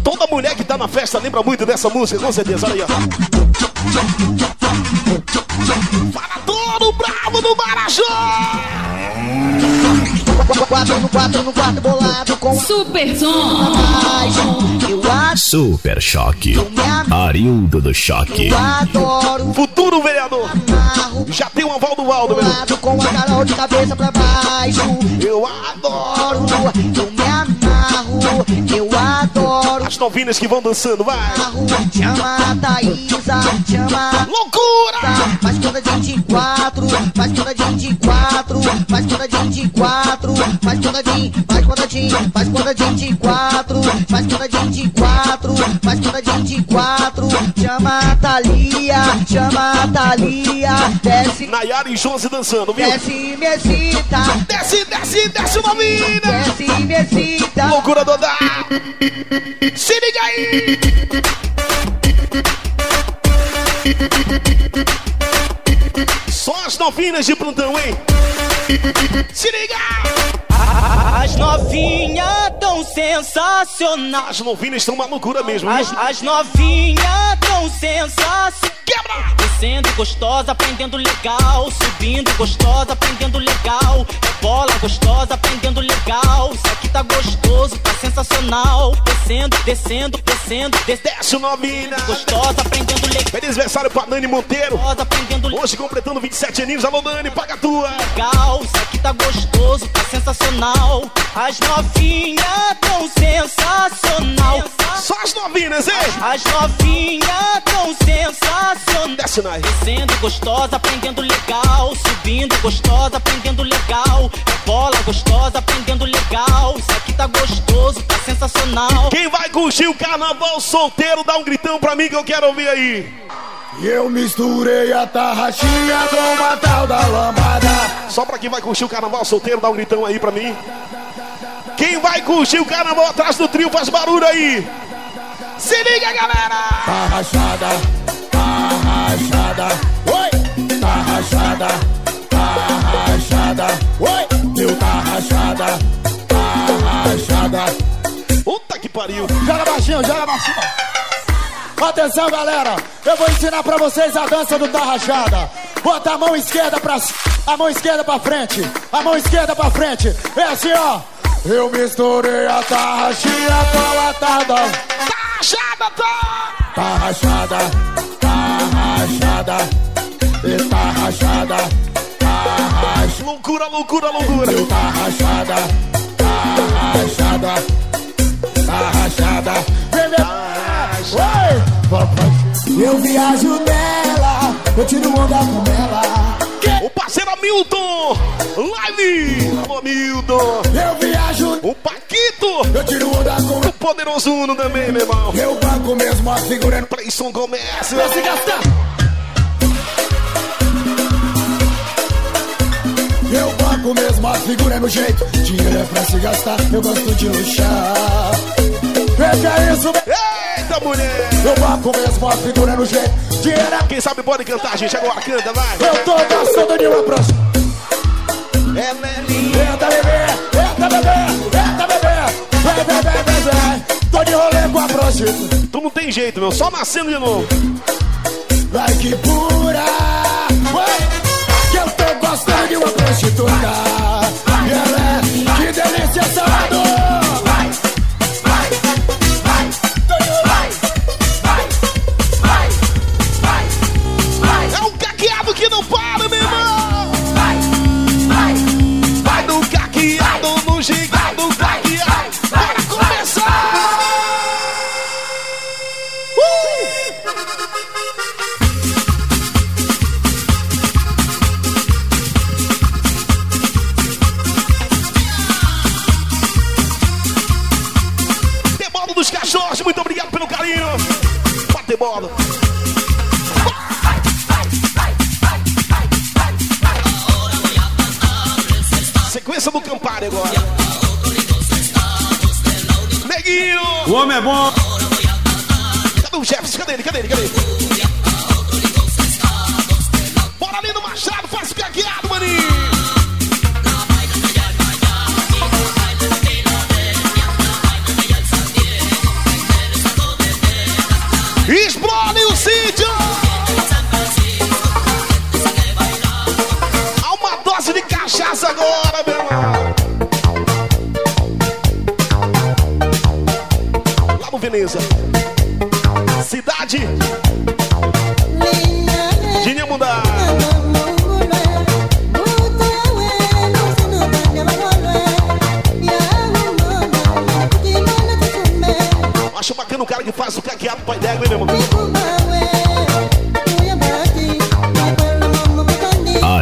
Toda mulher que tá na festa lembra muito dessa música, com certeza. Olha aí, ó. Para todo bravo do Marajó! Quatro no quatro no quarto bolado com Super som. Eu adoro, Super Choque. Arildo do Choque. eu adoro. Futuro vereador! Já tem um aval do Valdo, meu com a Carol de cabeça pra baixo. Eu adoro! Eu. Eu adoro. As novinhas que vão dançando, vai! Chama a Thaísa, chama. Loucura! Faz toda de 24, faz toda de 24, faz toda de 24, faz toda de, faz toda de, faz toda de 24, faz toda de 24, faz toda de 24. Chama a Thalia, chama a Thalia, desce, Nayara e Josi dançando, viu? desce, me excita, Desce, desce, desce, novinha! desce, me Loucura Dodá! Se liga aí! Só as novinhas de plantão, hein? Se liga! As novinhas tão sensacional. As novinhas estão uma loucura mesmo, As, viu? as novinhas tão sensacional. Quebra! Descendo gostosa, aprendendo legal. Subindo gostosa, aprendendo legal. Bola gostosa, aprendendo legal. Isso aqui tá gostoso, tá sensacional. Descendo, descendo, descendo, descendo. Desce novinha! Gostosa, aprendendo legal. Feliz aniversário pra Dani Monteiro! Gostosa, aprendendo Hoje completando 27 aninhos, alô Dani, paga a tua! legal. Isso aqui tá gostoso, tá sensacional. As novinhas tão sensacional. Só as novinhas, hein? As novinhas tão sensacionais. Desce, Nai. Descendo gostosa, aprendendo legal. Subindo gostosa, aprendendo legal. Bola gostosa, aprendendo legal. Isso aqui tá gostoso, tá sensacional. Quem vai curtir o carnaval solteiro, dá um gritão pra mim que eu quero ouvir aí. Eu misturei a tarraxinha com a tal da lambada. Só pra quem vai curtir o carnaval solteiro, dá um gritão aí pra mim. Quem vai curtir o carnaval atrás do trio, faz barulho aí. Se liga, galera! Tá rachada, tá rachada, oi! Tá rachada, tá rachada, oi! Meu tá rachada, tá rachada. Puta que pariu! Joga baixinho, joga baixinho. Atenção, galera. Eu vou ensinar pra vocês a dança do tá rachada. Bota a mão esquerda pra a mão esquerda pra frente. A mão esquerda pra frente. É assim, ó. Eu misturei a tarraxinha com a tal da... Tá rachada, tá! Tá rachada, tá rachada, e tá rachada, tá rachada. Loucura, loucura, loucura. Eu tá rachada, tá rachada, tá rachada. Vem, vem. Oi! Eu viajo nela, eu tiro onda com ela. O parceiro Hamilton! Live! Alô, Hamilton! Eu viajo. O Paquito! Eu tiro onda com O poderoso Uno também, meu irmão! Eu banco mesmo a figura no Playson Comércio! Pra se gastar. Eu banco mesmo a figura no jeito. Dinheiro é pra se gastar, eu gosto de luxar. Veja isso, Eita, mulher! Eu banco mesmo a figura no jeito. Dinheiro é... Quem sabe pode cantar, gente. Agora canta, vai! Eu tô gostando de uma próxima. Ela é linda! Eita, bebê, eita, bebê, eita, bebê. Vem, vem, vem, vem, vem. Tô de rolê com a prostituta. Tu não tem jeito, meu. Só nascendo de novo. Vai que pura. Oi, que eu tô gostando de uma prostituta. Homem é bom. Cadê o Jefferson? Cadê ele? Cadê ele? Cadê ele?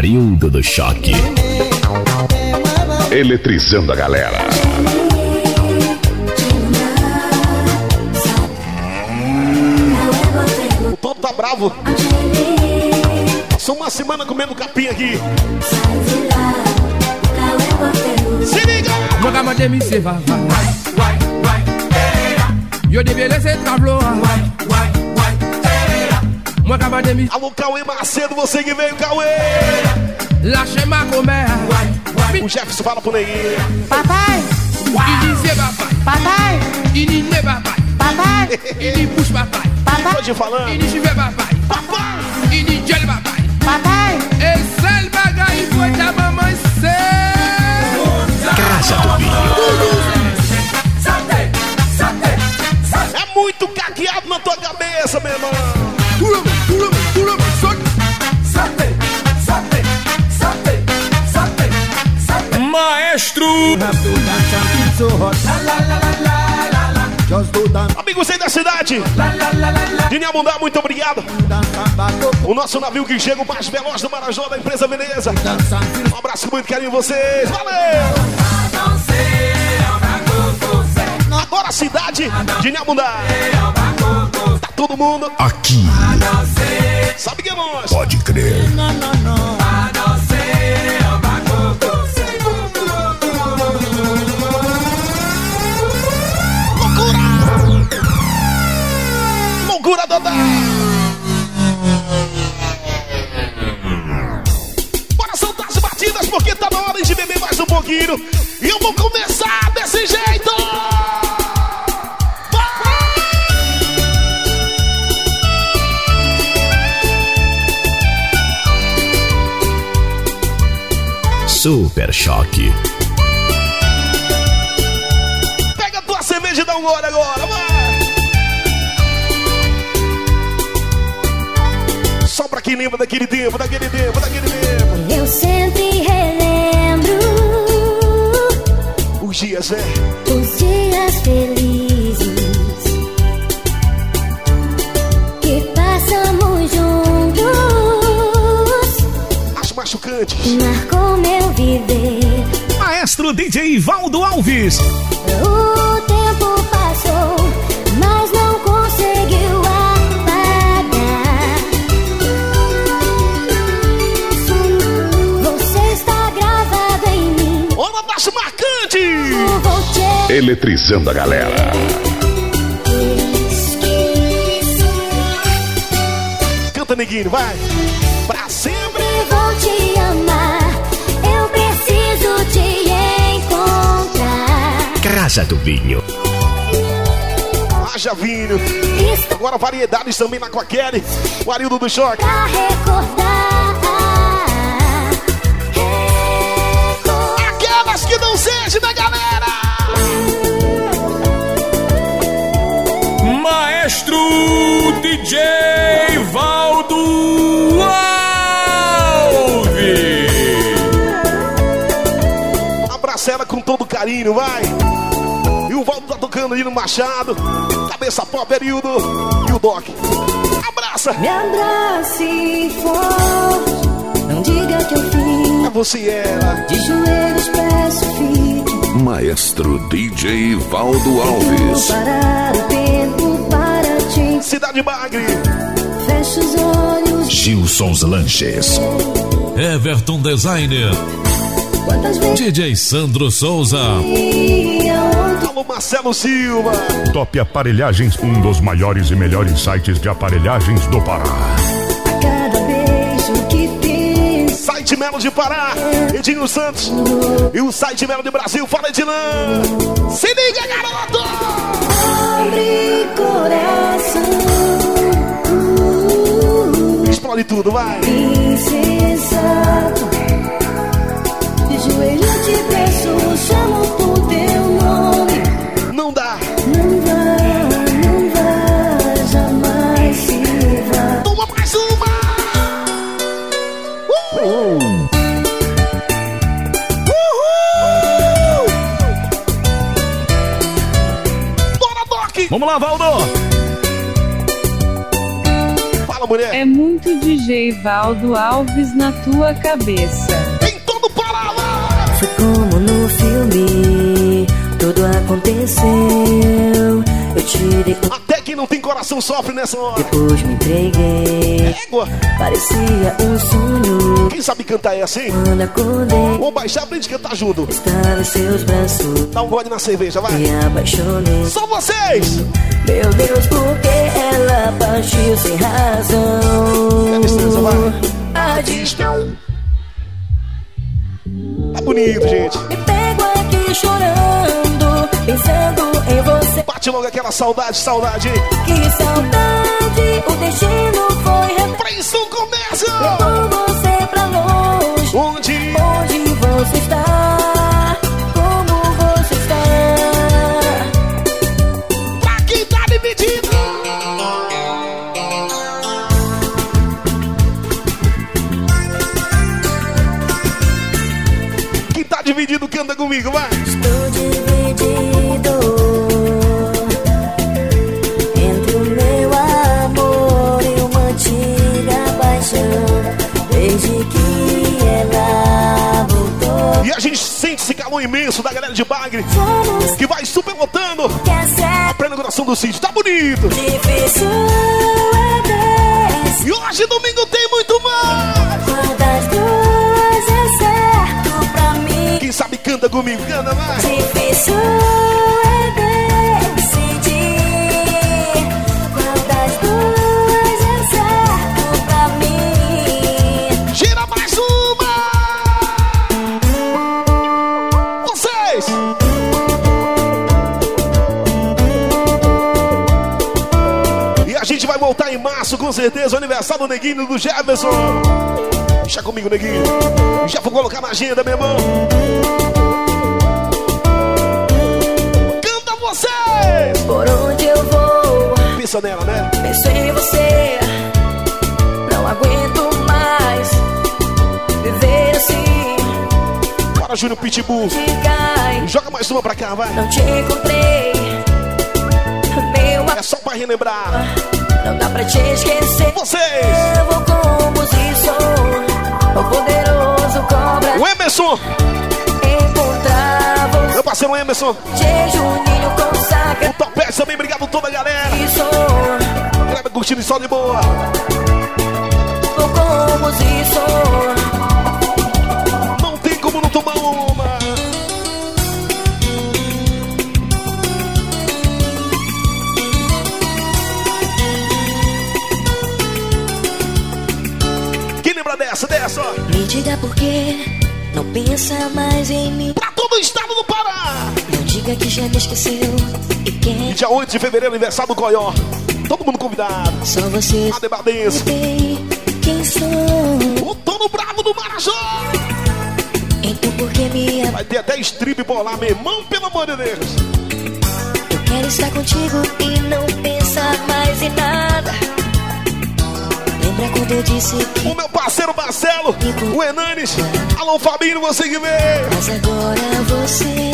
Arildo do Choque. Eletrizando a galera. O Toto tá bravo. Passou uma semana comendo capim aqui. Se liga! Mwaka mande mi se va va Yo debe laisser tableau Mwaka mande mi Alô, Cauê Macedo, você que veio, Cauê! Lâche ma comer O Jefferson fala pro neguinho. Papai. Se papai. Papai. Ne papai. Papai. Ini push papai. Pode ir falando. Chive papai. Papai. Ini gel papai. Papai. E sel bagay foi da mamãe ser. Casa do É muito caqueado na tua cabeça, meu irmão. Maestro Amigos aí da cidade. De Niamundá, muito obrigado. O nosso navio que chega o mais veloz do Marajó da empresa Veneza. Um abraço com muito carinho em vocês. Valeu! Agora a cidade de Niamundá. Tá todo mundo Aqui, Sabe que é nós. pode crer. Hora de beber mais um pouquinho. E eu vou começar desse jeito. Super choque. Pega a tua cerveja e dá um gole agora, vai! Só pra quem lembra daquele tempo, daquele tempo, daquele tempo. Eu sempre Os dias, né? os dias felizes que passamos juntos. As machucantes. Marcou meu viver. Maestro DJ Valdo Alves. O Eletrizando a galera. Canta, neguinho, vai! Pra sempre! vou te amar. Eu preciso te encontrar. Casa do Vinho. Haja vinho! Agora variedades também na Coaquele. O Arildo do Choque. Pra recordar. Aquelas que não sejam da carinho, vai! E o Valdo tá tocando ali no Machado. Cabeça pop, Arildo. E o Doc. Abraça! Me abrace forte, não diga que eu fiz. É você e ela. De joelhos peço fique. Maestro DJ Valdo Alves. parar o tempo para te Cidade Bagre. Fecho os olhos. Gilson's Lanches. Everton Designer. DJ Sandro Souza. Alô, Marcelo Silva. Top Aparelhagens, um dos maiores e melhores sites de aparelhagens do Pará. cada beijo que fiz. Site Melo de Pará. Edinho Santos. E o site Melo de Brasil. Fala, Edilã. Se liga, garoto! Abre coração. Explode tudo, vai. Insensato. Lá, Valdo! Fala, mulher! É muito DJ Valdo Alves na tua cabeça. Em todo Pará! Foi como no filme, tudo aconteceu. Eu tirei quem não tem coração sofre nessa hora. depois me entreguei. Égua! Parecia um sonho. Quem sabe cantar essa, hein? Quando acordei, Vou baixar pra gente cantar junto. estava em seus braços. Dá um gole na cerveja, vai! Me apaixonei. Só vocês! Meu Deus, por que ela partiu sem razão? licença, vai. A Tá bonito, gente. me pego aqui chorando, pensando em você. Bate logo aquela saudade, saudade? Que saudade, o destino foi Pra isso comércio! Levou você pra longe. Onde? Onde você está? Como você está? Pra quem tá dividido! Quem tá dividido canta comigo, vai! Bagre, que vai superlotando a plena coração do sítio. Tá bonito. É E hoje, domingo, tem muito mais. É? Quem sabe canta comigo, canta mais. Com certeza, o aniversário do Neguinho do Jefferson. Deixa comigo, Neguinho. Já vou colocar na agenda, meu irmão. Canta vocês! Por onde eu vou, Pensa nela, né? penso em você. Não aguento mais viver assim. Bora, Júnior Pitbull. Joga mais uma pra cá, vai. não te encontrei. Meu É só pra relembrar. Não dá pra te esquecer. Vocês! Eu vou composição. O poderoso cobra. O Emerson! Encontrar você. Meu parceiro Emerson. Juninho consagra. O Topete também, obrigado toda a galera. Isso. Galera curtindo só de boa. Vou composição. Não lembra dessa, dessa? ó? Me diga por que não pensa mais em mim. Pra todo o estado do Pará. Não diga que já me esqueceu. E quem E dia 8 de fevereiro, aniversário do Coió. Todo mundo convidado. só você Adebadense. tem? Quem sou? O Tono Bravo do Marajó. Então por que me? Vai ter até strip por lá, meu irmão, pelo amor de Deus. Eu quero estar contigo e não pensar mais em nada. Lembra quando eu disse que O meu parceiro Marcelo, o Enanes. Alô, Fabinho, você que veio. Mas agora você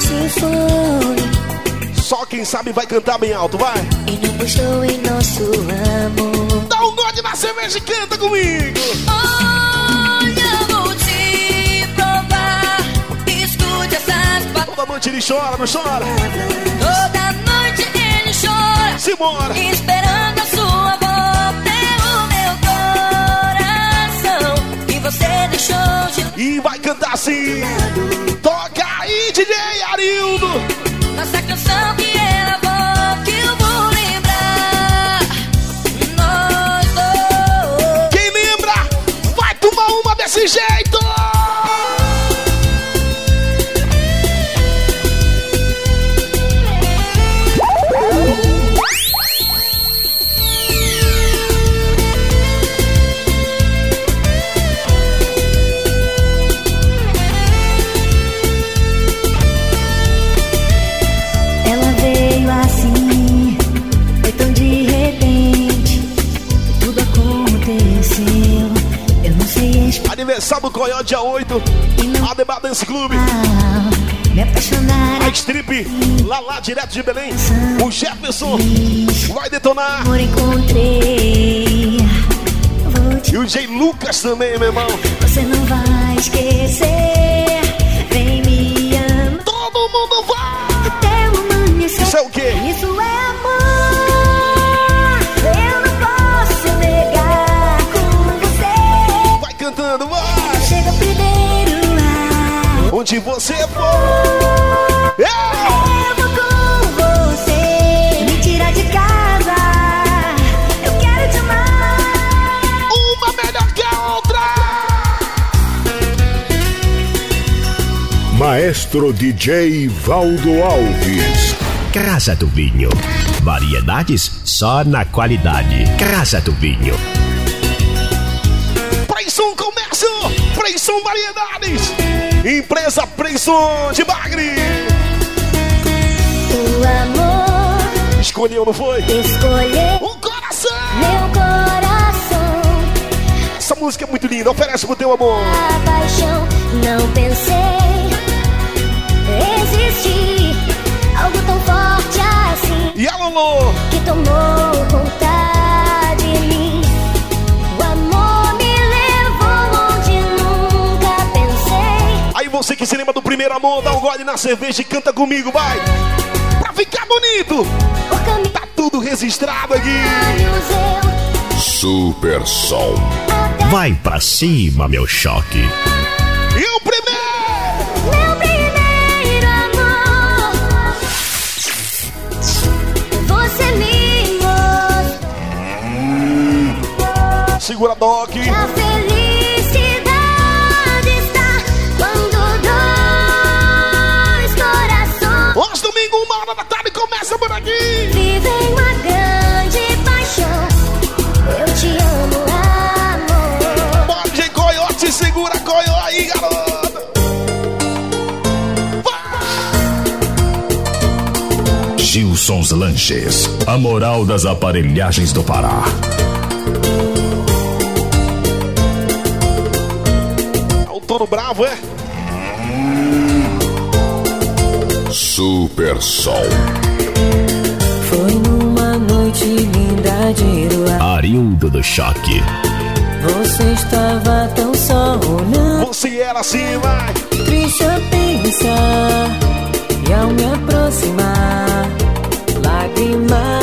se foi Só quem sabe vai cantar bem alto, vai. e não postou em nosso amor. Dá um gole na cerveja e canta comigo. Olha, vou te provar. Escute essas. Toda noite ele chora, não chora? Toda noite ele chora. Simbora. Esperando cantar assim. Toca aí, DJ Arildo. Nossa canção que explicar. Aniversário do Coió, dia 8. Adeba Dance Club. A strip, lá lá, direto de Belém. O Jefferson vai detonar. E o J. Lucas também, meu irmão. Você não vai esquecer. Vem me amar Todo mundo vai. até o amanhecer. Isso é o quê? Onde você for. Eu vou com você. Me tira de casa. Eu quero te amar. Uma melhor que a outra. Maestro DJ Valdo Alves. Casa do Vinho. Variedades só na qualidade. Casa do Vinho. Empresa Preço de Bagre. O amor Escolheu, não foi? escolheu O coração. meu coração. Essa música é muito linda. Oferece pro teu amor. A paixão não pensei existir algo tão forte assim E a Lolo. que tomou conta você que se lembra do primeiro amor, dá um gole na cerveja e canta comigo, vai! Pra ficar bonito! Tá tudo registrado aqui! Super Som. Vai pra cima, meu choque. E o primeiro! Meu primeiro amor. Você me mostrou Segura, a felicidade Gilson's Lanches. A moral das aparelhagens do Pará. O Bravo, é? Super Som. Foi numa noite linda de lua. Arildo do Choque. Você estava tão só olhando. Você era assim, vai! Triste a pensar. E ao me aproximar, be mine.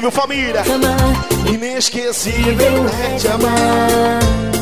Inesquecível, família! Inesquecível é te amar.